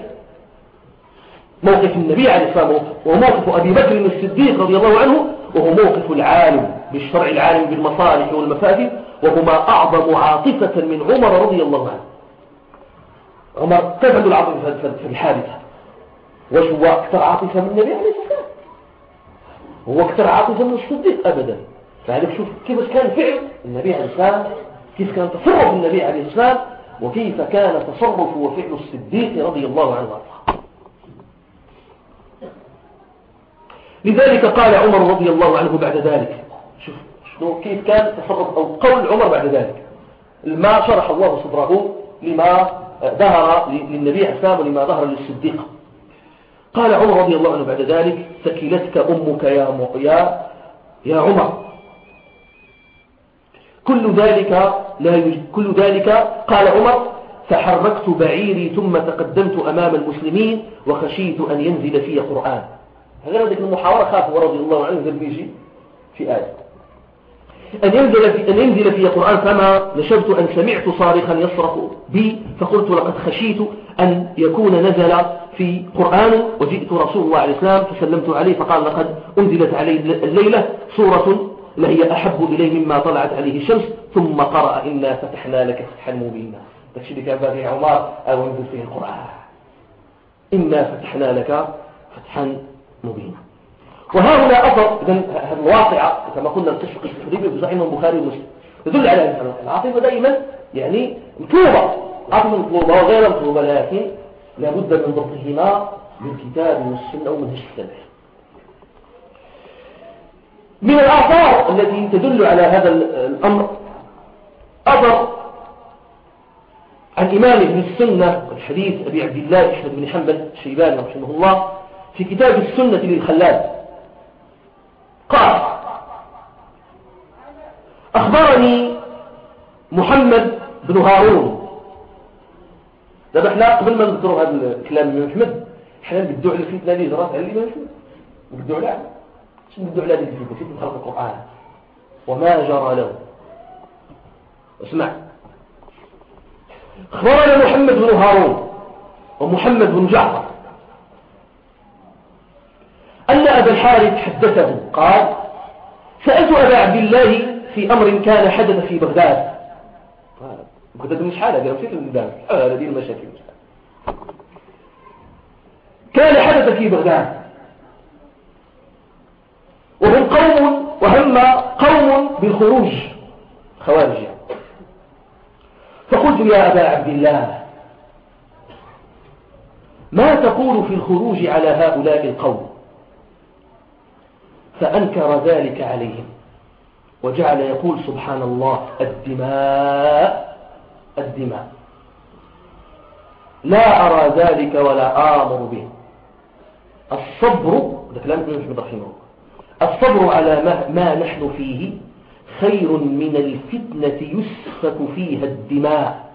[SPEAKER 1] موقف النبي عليه الصلاة والسلام وموقف أبي بكر الصديق رضي الله عنه وهو موقف العالم بالشرع العالم بالمصالح والمفاسد وهما أعظم عاطفة من عمر رضي الله عنه. عمر كيف عنده العاطفة في الحادثة؟ وش هو أكثر عاطفة من النبي عليه الصلاة والسلام؟ هو أكثر عاطفة من الصديق أبدا. فهذا شوف كيف كان فعل النبي عليه السلام كيف كان تصرف النبي عليه السلام وكيف كان تصرف وفعل الصديق رضي الله عنه. لذلك قال عمر رضي الله عنه بعد ذلك. شوف شنو كيف كان تصرف أو قول عمر بعد ذلك. ما شرح الله صدره لما ظهر للنبي عليه السلام ولما ظهر للصديق. قال عمر رضي الله عنه بعد ذلك ثكلتك أمك يا يا يا عمر. كل ذلك لا كل ذلك قال عمر فحركت بعيري ثم تقدمت أمام المسلمين وخشيت أن ينزل في قرآن. هذا ذلك المحاورة خاف ورضي الله عنه ذل بيجي في آية. أن ينزل في, أن ينزل في قرآن فما نشبت أن سمعت صارخا يصرخ بي فقلت لقد خشيت أن يكون نزل في قرآن وجئت رسول الله عليه السلام فسلمت عليه فقال لقد أنزلت علي الليلة سورة لهي أحب إلي مما طلعت عليه الشمس ثم قرأ إنا فتحنا لك فتحا مبينا. تكشي كان بابي عمر؟ أو انزل فيه القرآن. إنا فتحنا لك فتحا مبينا وهؤلاء أثر الواقعة كما قلنا حديبية في صحيح البخاري ومسلم. يدل على العاطفة دائما يعني مطلوبة. عاطفة مطلوبة وغير مطلوبة لكن لابد من ضبطهما بالكتاب والسنة ومنهج السلف من الآثار التي تدل على هذا الأمر أثر عن إمام ابن السنة الحديث أبي عبد الله أحمد بن حنبل الشيباني رحمه الله في كتاب السنة للخلال قال أخبرني محمد بن هارون. دابا إحنا قبل ما نذكروا هذا الكلام من محمد. إحنا نبدو على الفتنة اللي جرات على الامام محمد نبدو على شنو نبدو على هذه الفتنه فتنه خلق القرآن؟ وما جرى له. اسمع. أخبرنا محمد بن هارون ومحمد بن جعفر أن أبا الحارث حدثه. قال سألت أبا عبد الله في أمر كان حدث في بغداد. بغداد مش حالة قالوا في بغداد هذه المشاكل كان حدث في بغداد. وهم قوم وهم قوم بالخروج. خوارج. فقلت يا أبا عبد الله ما تقول في الخروج على هؤلاء القوم؟ فأنكر ذلك عليهم. وجعل يقول سبحان الله الدماء الدماء. لا أرى ذلك ولا آمر به. الصبر ده كلام ابن محمد رحمه الصبر على ما, ما نحن فيه خير من الفتنة يسفك فيها الدماء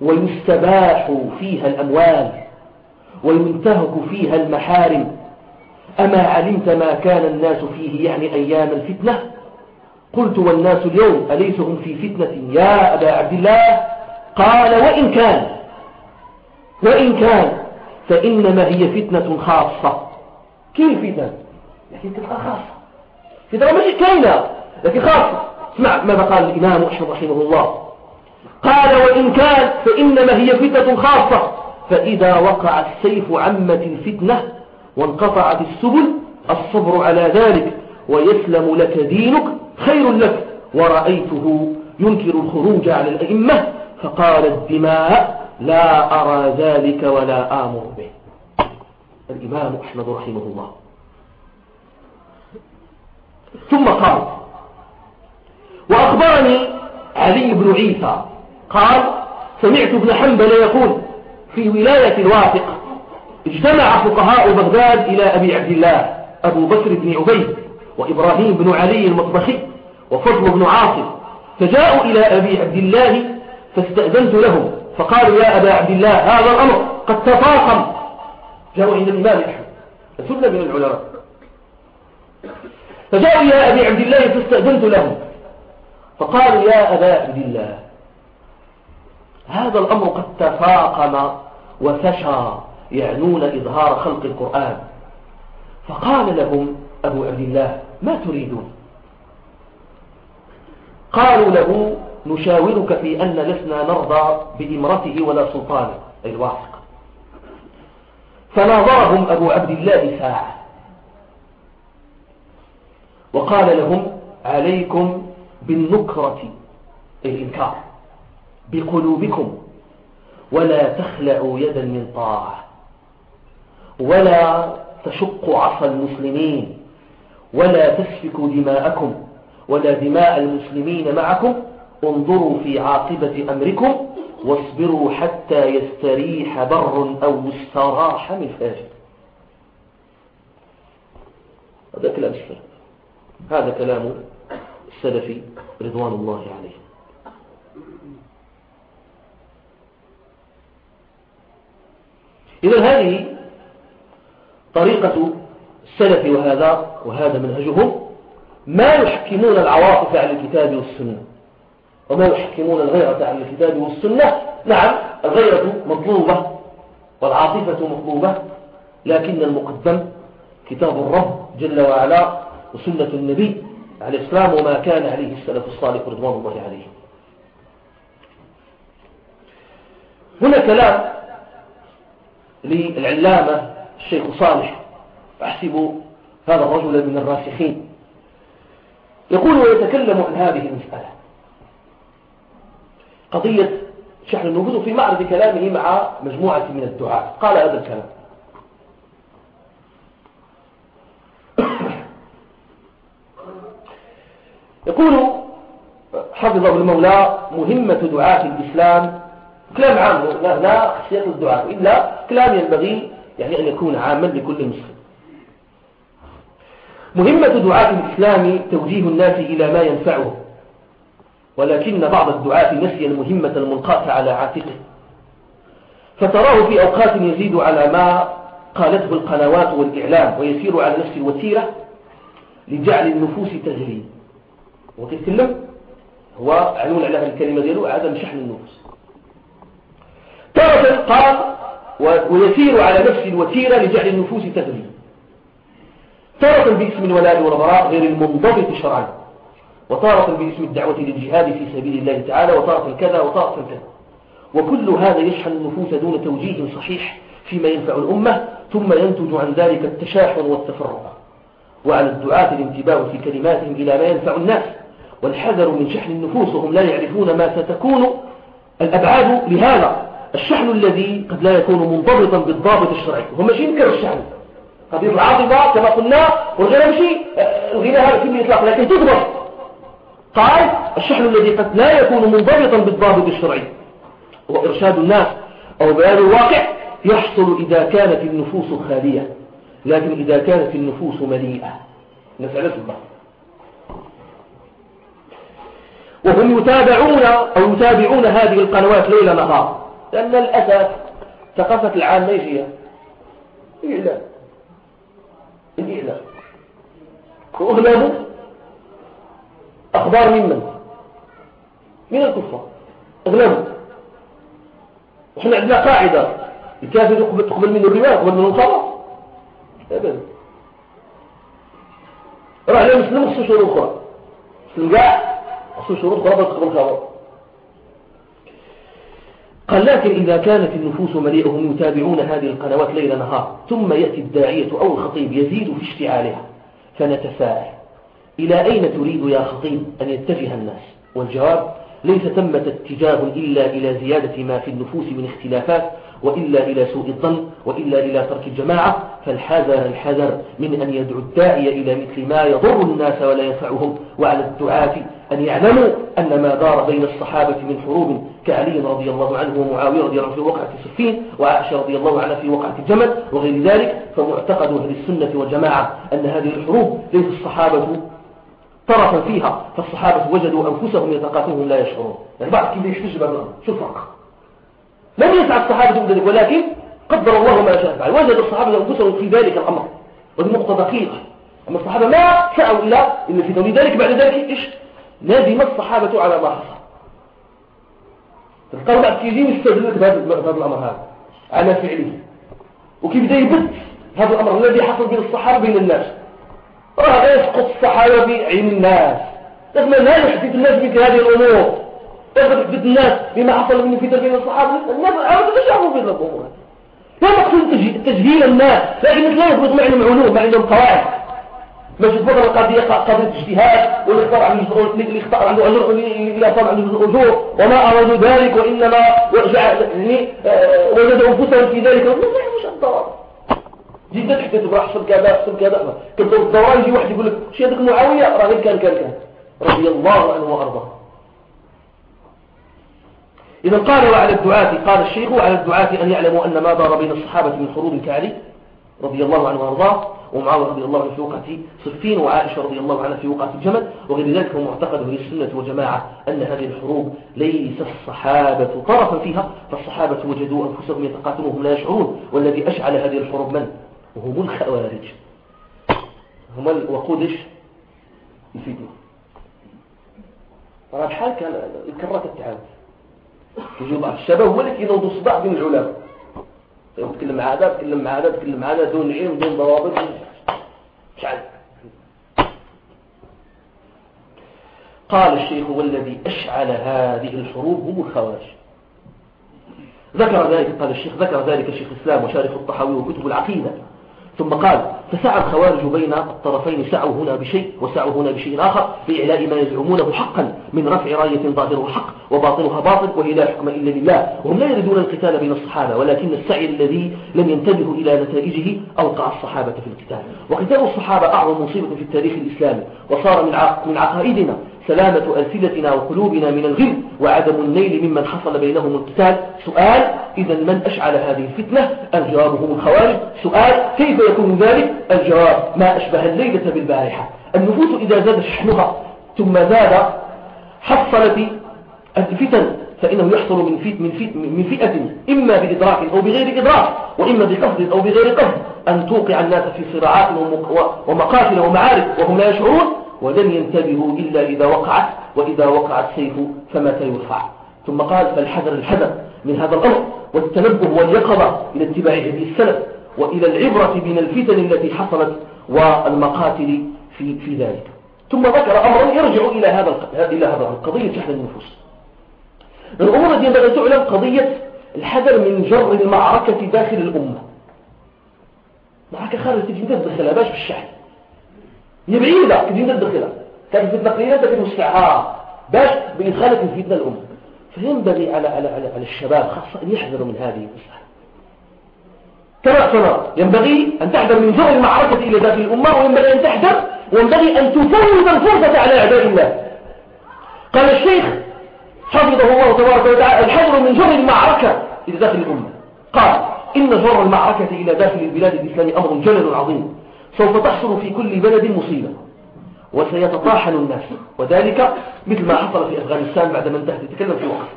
[SPEAKER 1] ويستباح فيها الأموال وينتهك فيها المحارم. أما علمت ما كان الناس فيه يعني أيام الفتنة؟ قلت والناس اليوم أليس هم في فتنة؟ يا أبا عبد الله قال وإن كان وإن كان فإنما هي فتنة خاصة. كيف فتنة؟ لكن تبقى خاصة. فتنة مش كاينة لكن خاصة. اسمع ماذا قال الإمام أحمد رحمه الله. قال وإن كان فإنما هي فتنة خاصة. فإذا وقع السيف عمت الفتنة وانقطعت السبل الصبر على ذلك ويسلم لك دينك خير لك. ورأيته ينكر الخروج على الأئمة فقال الدماء لا أرى ذلك ولا آمر به. الإمام أحمد رحمه الله. ثم قال وأخبرني علي بن عيسى قال سمعت ابن حنبل يقول في ولاية الواثق اجتمع فقهاء بغداد إلى أبي عبد الله أبو بكر بن عبيد وإبراهيم بن علي المطبخي وفضل بن عاصم. فجاءوا إلى أبي عبد الله فاستأذنت لهم فقالوا يا أبا عبد الله هذا الأمر قد تفاقم. جاءوا عند الإمام أحمد. سنة من العلماء. فجاءوا إلى أبي عبد الله فاستأذنت لهم. فقالوا يا أبا عبد الله هذا الأمر قد تفاقم وفشى. يعنون إظهار خلق القرآن. فقال لهم أبو عبد الله ما تريدون؟ قالوا له نشاورك في أن لسنا نرضى بإمرته ولا سلطانه. أي الواثق. فناظرهم أبو عبد الله ساعة. وقال لهم عليكم بالنكرة الإنكار بقلوبكم ولا تخلعوا يدا من طاعة. ولا تشق عصا المسلمين ولا تسفكوا دماءكم ولا دماء المسلمين معكم انظروا في عاقبة أمركم واصبروا حتى يستريح بر أو يستراح من فاجر. هذا كلام السلام هذا كلام السلف رضوان الله عليهم إذا هذه طريقة السلف وهذا وهذا منهجهم ما يحكمون العواطف على الكتاب والسنة. وما يحكمون الغيرة على الكتاب والسنة. نعم الغيرة مطلوبة والعاطفة مطلوبة لكن المقدم كتاب الرب جل وعلا وسنة النبي عليه السلام وما كان عليه السلف الصالح رضوان الله عليهم. هنا كلام للعلامة الشيخ صالح أحسب هذا الرجل من الراسخين. يقول ويتكلم عن هذه المسألة. قضية شحن النفوذ في معرض كلامه مع مجموعة من الدعاء قال هذا الكلام. يقول حفظه المولى مهمة دعاة الإسلام كلام عام لا, لا خصية إلا كلام ينبغي يعني أن يكون عاما لكل مسلم. مهمة دعاة الإسلام توجيه الناس إلى ما ينفعه ولكن بعض الدعاة نسي المهمة الملقاة على عاتقه. فتراه في أوقات يزيد على ما قالته القنوات والإعلام ويسير على نفس الوتيرة لجعل النفوس تجري. وتتكلم هو عنون على الكلمة ديالو عدم شحن النفوس. تارة قال ويسير على نفس الوتيرة لجعل النفوس تجري تارة باسم الولاء والبراء غير المنضبط شرعا. وتارة باسم الدعوة للجهاد في سبيل الله تعالى وتارة كذا وتارة كذا وكل هذا يشحن النفوس دون توجيه صحيح فيما ينفع الأمة ثم ينتج عن ذلك التشاحن والتفرق. وعلى الدعاة الانتباه في كلماتهم إلى ما ينفع الناس. والحذر من شحن النفوس وهم لا يعرفون ما ستكون الأبعاد لهذا. الشحن الذي قد لا يكون منضبطا بالضابط الشرعي. هم ماشي ينكر الشحن؟ قضية العاطفة كما قلنا والغنى مشي الغنى هذا في الإطلاق لكن تضبط. قال الشحن الذي قد لا يكون منضبطا بالضابط الشرعي. هو إرشاد الناس أو بيان الواقع يحصل إذا كانت النفوس خالية لكن إذا كانت النفوس مليئة. نسأل الله. وهم يتابعون أو يتابعون هذه القنوات ليل نهار. لأن الأسف ثقافة العامة إيش هي؟ إعلام الإعلام. وأغلبوا أخبار ممن؟ من؟ الكفار. أغلبوا وإحنا عندنا قاعدة. الكافر تقبل منه الرواية تقبل منه الخبر أبدا. راح لا مسلم خصو شروط أخرى مسلم كاع خصو شروط أخرى تقبل الخبر قال لكن إذا كانت النفوس مليئة هم يتابعون هذه القنوات ليل نهار ثم يأتي الداعية أو الخطيب يزيد في اشتعالها فنتساءل إلى أين تريد يا خطيب أن يتجه الناس؟ والجواب ليس ثمة اتجاه إلا إلى زيادة ما في النفوس من اختلافات وإلا إلى سوء الظن وإلا إلى ترك الجماعة فالحذر الحذر من أن يدعو الداعي إلى مثل ما يضر الناس ولا ينفعهم. وعلى الدعاة أن يعلموا أن ما دار بين الصحابة من حروب كعلي رضي الله عنه ومعاوية رضي الله عنه في وقعة صفين وعائشة رضي الله عنها في وقعة الجمل وغير ذلك. فمعتقد أهل السنة والجماعة أن هذه الحروب ليس الصحابة طرفا فيها فالصحابة وجدوا أنفسهم يتقاتلون لا يشعرون. يعني بعض كيف يحتج بالأمر شو الفرق لم يسعى الصحابة ذلك ولكن قدر الله ما شاء فعل. وجد الصحابة أنفسهم في ذلك الأمر وهذه نقطة دقيقة أما الصحابة ما سعوا إلا إلا في ذلك ذلك بعد ذلك إيش؟ ندم الصحابة على ما حصل. القول بعد كيجي يستدلك بهذا الأمر هذا على فعله. وكيف بدا يبث هذا الأمر الذي حصل بين الصحابة بين الناس. راه يسقط الصحابة في عين الناس لازم لا يحدث الناس مثل هذه الأمور. تحدث الناس بما حصل من فتن بين الصحابة. الناس عاودوا تشعروا في الأمور. لا مقصود تجهيل الناس لكن لا يثبت ما عندهم علوم ما عندهم قواعد. مش تفضل القضية قضية اجتهاد واللي اختار عنده اللي اختار عنده أجر اللي اختار عنده الأجور وما أرادوا ذلك وإنما يعني آه، وجدوا أنفسهم في ذلك. مش الضرر. جدا تحدث تبغى احصل كذا احصل كذا. كنت الدوران يجي واحد يقول لك شي هذاك معاويه راه غير كان كان كان. رضي الله عنه وأرضاه. إذا قال وعلى الدعاة قال الشيخ وعلى الدعاة أن يعلموا أن ما دار بين الصحابة من حروب كعلي رضي الله عنه وأرضاه ومعاوية رضي الله عنه في وقعة صفين وعائشة رضي الله عنها في وقعة الجمل وغير ذلك هو معتقد أهل السنة والجماعة أن هذه الحروب ليس الصحابة طرفا فيها فالصحابة وجدوا أنفسهم يتقاتلون وهم لا يشعرون والذي أشعل هذه الحروب من؟ وهم الخوارج هم الوقود؟ الفتنة طبعا الحال كان الكرات التعامل يجي بعض الشباب هو اللي يضربوا صداع بين العلماء. تكلم مع هذا تكلم مع هذا تكلم مع هذا دون علم دون ضوابط. مش عارف. قال الشيخ والذي أشعل هذه الحروب هم الخوارج. ذكر ذلك قال الشيخ ذكر ذلك الشيخ الإسلام وشارح الطحاوي وكتب العقيدة. ثم قال فسعى الخوارج بين الطرفين سعوا هنا بشيء وسعوا هنا بشيء آخر بإعلاء ما يزعمونه حقا من رفع راية ظاهره حق وباطنها باطل وهي لا حكم إلا لله. وهم لا يريدون القتال بين الصحابة ولكن السعي الذي لم ينتبهوا إلى نتائجه أوقع الصحابة في القتال. وقتال الصحابة أعظم مصيبة في التاريخ الإسلامي وصار من عقائدنا سلامة ألسنتنا وقلوبنا من الغل وعدم النيل ممن حصل بينهم القتال. سؤال إذا من أشعل هذه الفتنة؟ الجواب هم الخوارج. سؤال كيف يكون ذلك؟ الجواب ما أشبه الليلة بالبارحة. النفوس إذا زاد شحنها ثم زاد حصلت الفتن فإنه يحصل من فئة, من فئة, من فئة إما بإدراك أو بغير إدراك وإما بقصد أو بغير قصد. أن توقع الناس في صراعات ومقاتل ومعارك وهم لا يشعرون. ولم ينتبهوا إلا إذا وقعت وإذا وقع السيف فمتى يرفع. ثم قال فالحذر الحذر من هذا الأمر والتنبه واليقظة إلى اتباع هدي السلف وإلى العبرة من الفتن التي حصلت والمقاتل في, في ذلك. ثم ذكر أمرا يرجع إلى هذا إلى هذا قضية شحن النفوس. الأمور التي ينبغي تعلم قضية الحذر من جر المعركة داخل الأمة. معركة خارج تجي تدخلها باش بالشحن هي بعيدة كيف ندخلها كانت فتنة قليلة لكن مستعارة باش بإدخالك الفتنة الأمة. فينبغي على على على, على الشباب خاصة أن يحذروا من هذه المسألة كما سنرى ينبغي أن تحذر من جر المعركة إلى داخل الأمة وينبغي أن تحذر وينبغي أن تفوت الفرصة على أعداء الله. قال الشيخ حفظه الله تبارك وتعالى الحذر من جر المعركة إلى داخل الأمة. قال إن جر المعركة إلى داخل البلاد الإسلامي أمر جلل عظيم. سوف تحصل في كل بلد مصيبة وسيتطاحن الناس. وذلك مثل ما حصل في أفغانستان بعدما انتهت تتكلم في وقت.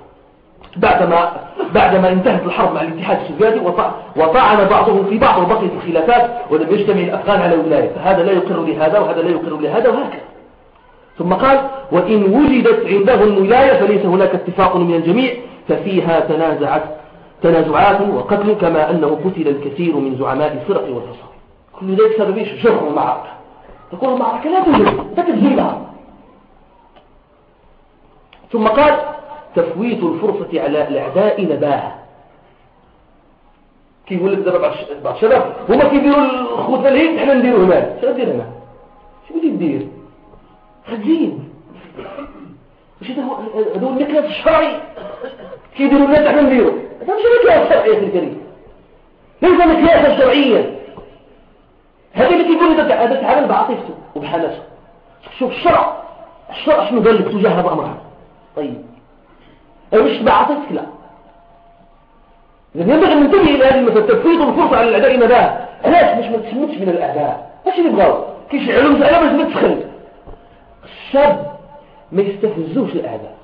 [SPEAKER 1] بعدما بعدما انتهت الحرب مع الاتحاد السوفيتي وطعن بعضهم في بعض وبقيت الخلافات ولم يجتمع الأفغان على ولاية. فهذا لا يقر لهذا وهذا لا يقر لهذا وهكذا. ثم قال وإن وجدت عندهم ولاية فليس هناك اتفاق من الجميع ففيها تنازعت تنازعات وقتل كما أنه قتل الكثير من زعماء الفرق والفصل كل ذلك سبب إيش جر المعركة. تقول المعركة لا توجد لا تجيبها ثم قال تفويت الفرصة على الأعداء نباهة كي يقول لك دابا بعض الشباب هما كيديروا خوتنا الهند؟ حنا نديروا هنا. شنو دير هنا؟ شنو بدي دير غتزيد واش هذا هو المقياس الشرعي. كيديروا الناس حنا نديروا هذا ماشي مقياس شرعي يا أخي الكريم. ليس مقياسا شرعيا هذا اللي كيقول هذا تعامل بعاطفته وبحماسه شوف الشرع. الشرع شنو قال لك تجاه هذا الأمر طيب. مش بعاطفتك لا. ينبغي أن ننتبه إلى هذه المسألة تفويت الفرصة على الأعداء نداء علاش باش ما تسمتش من الأعداء إيش اللي بغاو كيشعلوا مسألة باش ما تدخل. الشاب ما يستفزوش الأعداء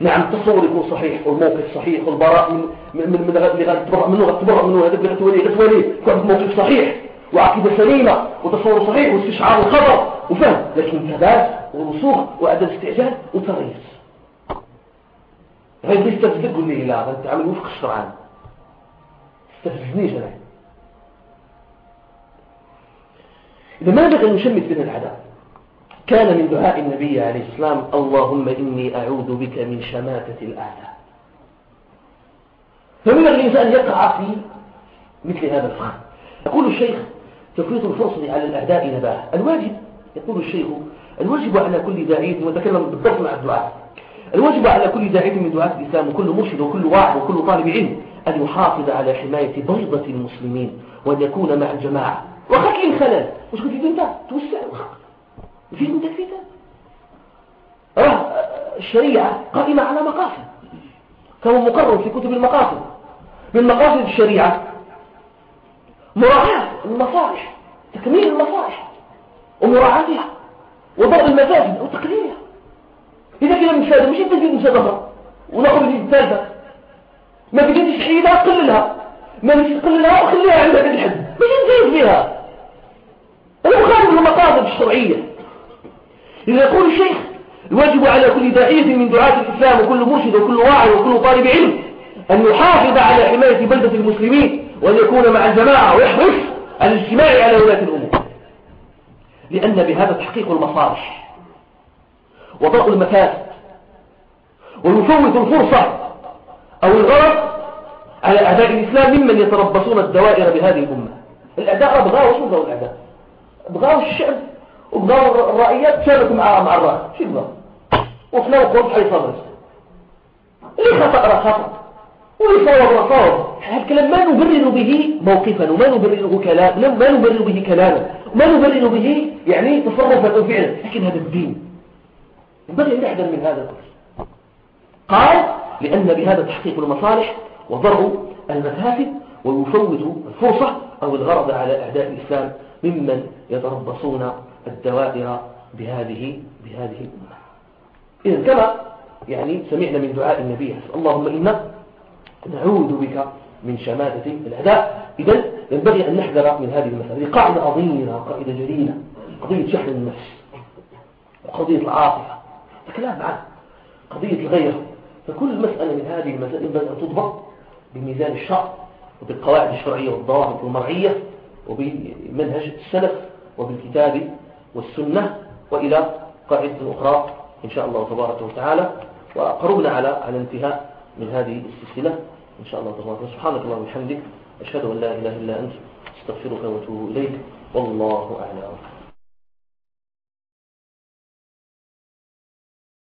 [SPEAKER 1] نعم التصور يكون صحيح والموقف صحيح والبراء من من من اللي غتبرأ منه غتبرأ منه هذا اللي غتولي غتولي يكون موقف صحيح. وعقيدة سليمة وتصور صحيح واستشعار الخطر وفهم لكن ثبات ورسوخ وعدم استعجال وتريس غير بيستفزك تقول لي لا أنت عامل وفق الشرعان. استفزنيش أنا. إذا ما بغي نشمت بين العداء. كان من دعاء النبي عليه السلام اللهم إني أعوذ بك من شماتة الأعداء. فمن الإنسان يقع في مثل هذا الفخر. يقول الشيخ تفريط الفرصة على الأعداء نباه الواجب يقول الشيخ الواجب على كل داعية وتكلم بالضبط مع الدعاء الواجب على كل داعية من دعاة الإسلام وكل مرشد وكل واعظ وكل طالب علم أن يحافظ على حماية بيضة المسلمين وأن يكون مع الجماعة. وخلق الخلل وش قلت انت توسع. في انت في راه الشريعة قائمة على مقاصد. كما مقرر في كتب المقاصد. من مقاصد الشريعة مراعاة المصالح تكميل المصالح ومراعاتها وضرب المفاسد وتقليلها إذا كنا مشاهدة مش تجيب مشاهدة أخرى ونأخذ الثالثة ما بقيتش حيلها قللها. ما بقيتش تقللها وخليها عند هذا الحد. مش نزيد فيها. أنا مخالف المقاصد الشرعية. إذا يقول الشيخ الواجب على كل داعية من دعاة الإسلام وكل مرشد وكل واعي وكل طالب علم أن يحافظ على حماية بلدة المسلمين. وأن يكون مع الجماعة ويحرص الاجتماع على ولاة الأمور. لأن بهذا تحقيق المصالح وضرء المفاسد ويفوت الفرصة أو الغرض على أعداء الإسلام ممن يتربصون الدوائر بهذه الأمة. الأعداء بغاوا شو بغاوا الأعداء بغاوا الشعب وبغاوا الرأيات شاركوا مع مع الرأي. شو بغاوا وفنا وقوم حي صبر اللي خطأ خطأ. واللي صوب صوب هذا الكلام ما نبرر به موقفا وما نبرره كلام ما نبرر به كلاما. وما نبرر به يعني تصرفا أو فعلا لكن هذا الدين. ينبغي أن يحذر من هذا كله قال لأن بهذا تحقيق المصالح وضرب المفاسد ويفوت الفرصة أو الغرض على أعداء الإسلام ممن يتربصون الدوائر بهذه بهذه الأمة. إذا كما يعني سمعنا من دعاء النبي اللهم إنا نعوذ بك من شماتة الأعداء إذا ينبغي أن نحذر من هذه المسألة. هذه قاعدة عظيمة قاعدة جليلة. قضية شحن النفس وقضية العاطفة. كلام عن قضية الغير فكل مسألة من هذه المسائل ينبغي أن تضبط بميزان الشرع وبالقواعد الشرعية والضوابط المرعية وبمنهج السلف وبالكتاب والسنة وإلى قاعدة أخرى إن شاء الله تبارك وتعالى. وقربنا على على انتهاء من هذه السلسلة. إن شاء الله تبارك سبحانك اللهم وبحمدك أشهد أن لا إله إلا أنت أستغفرك وأتوب إليك. والله أعلم.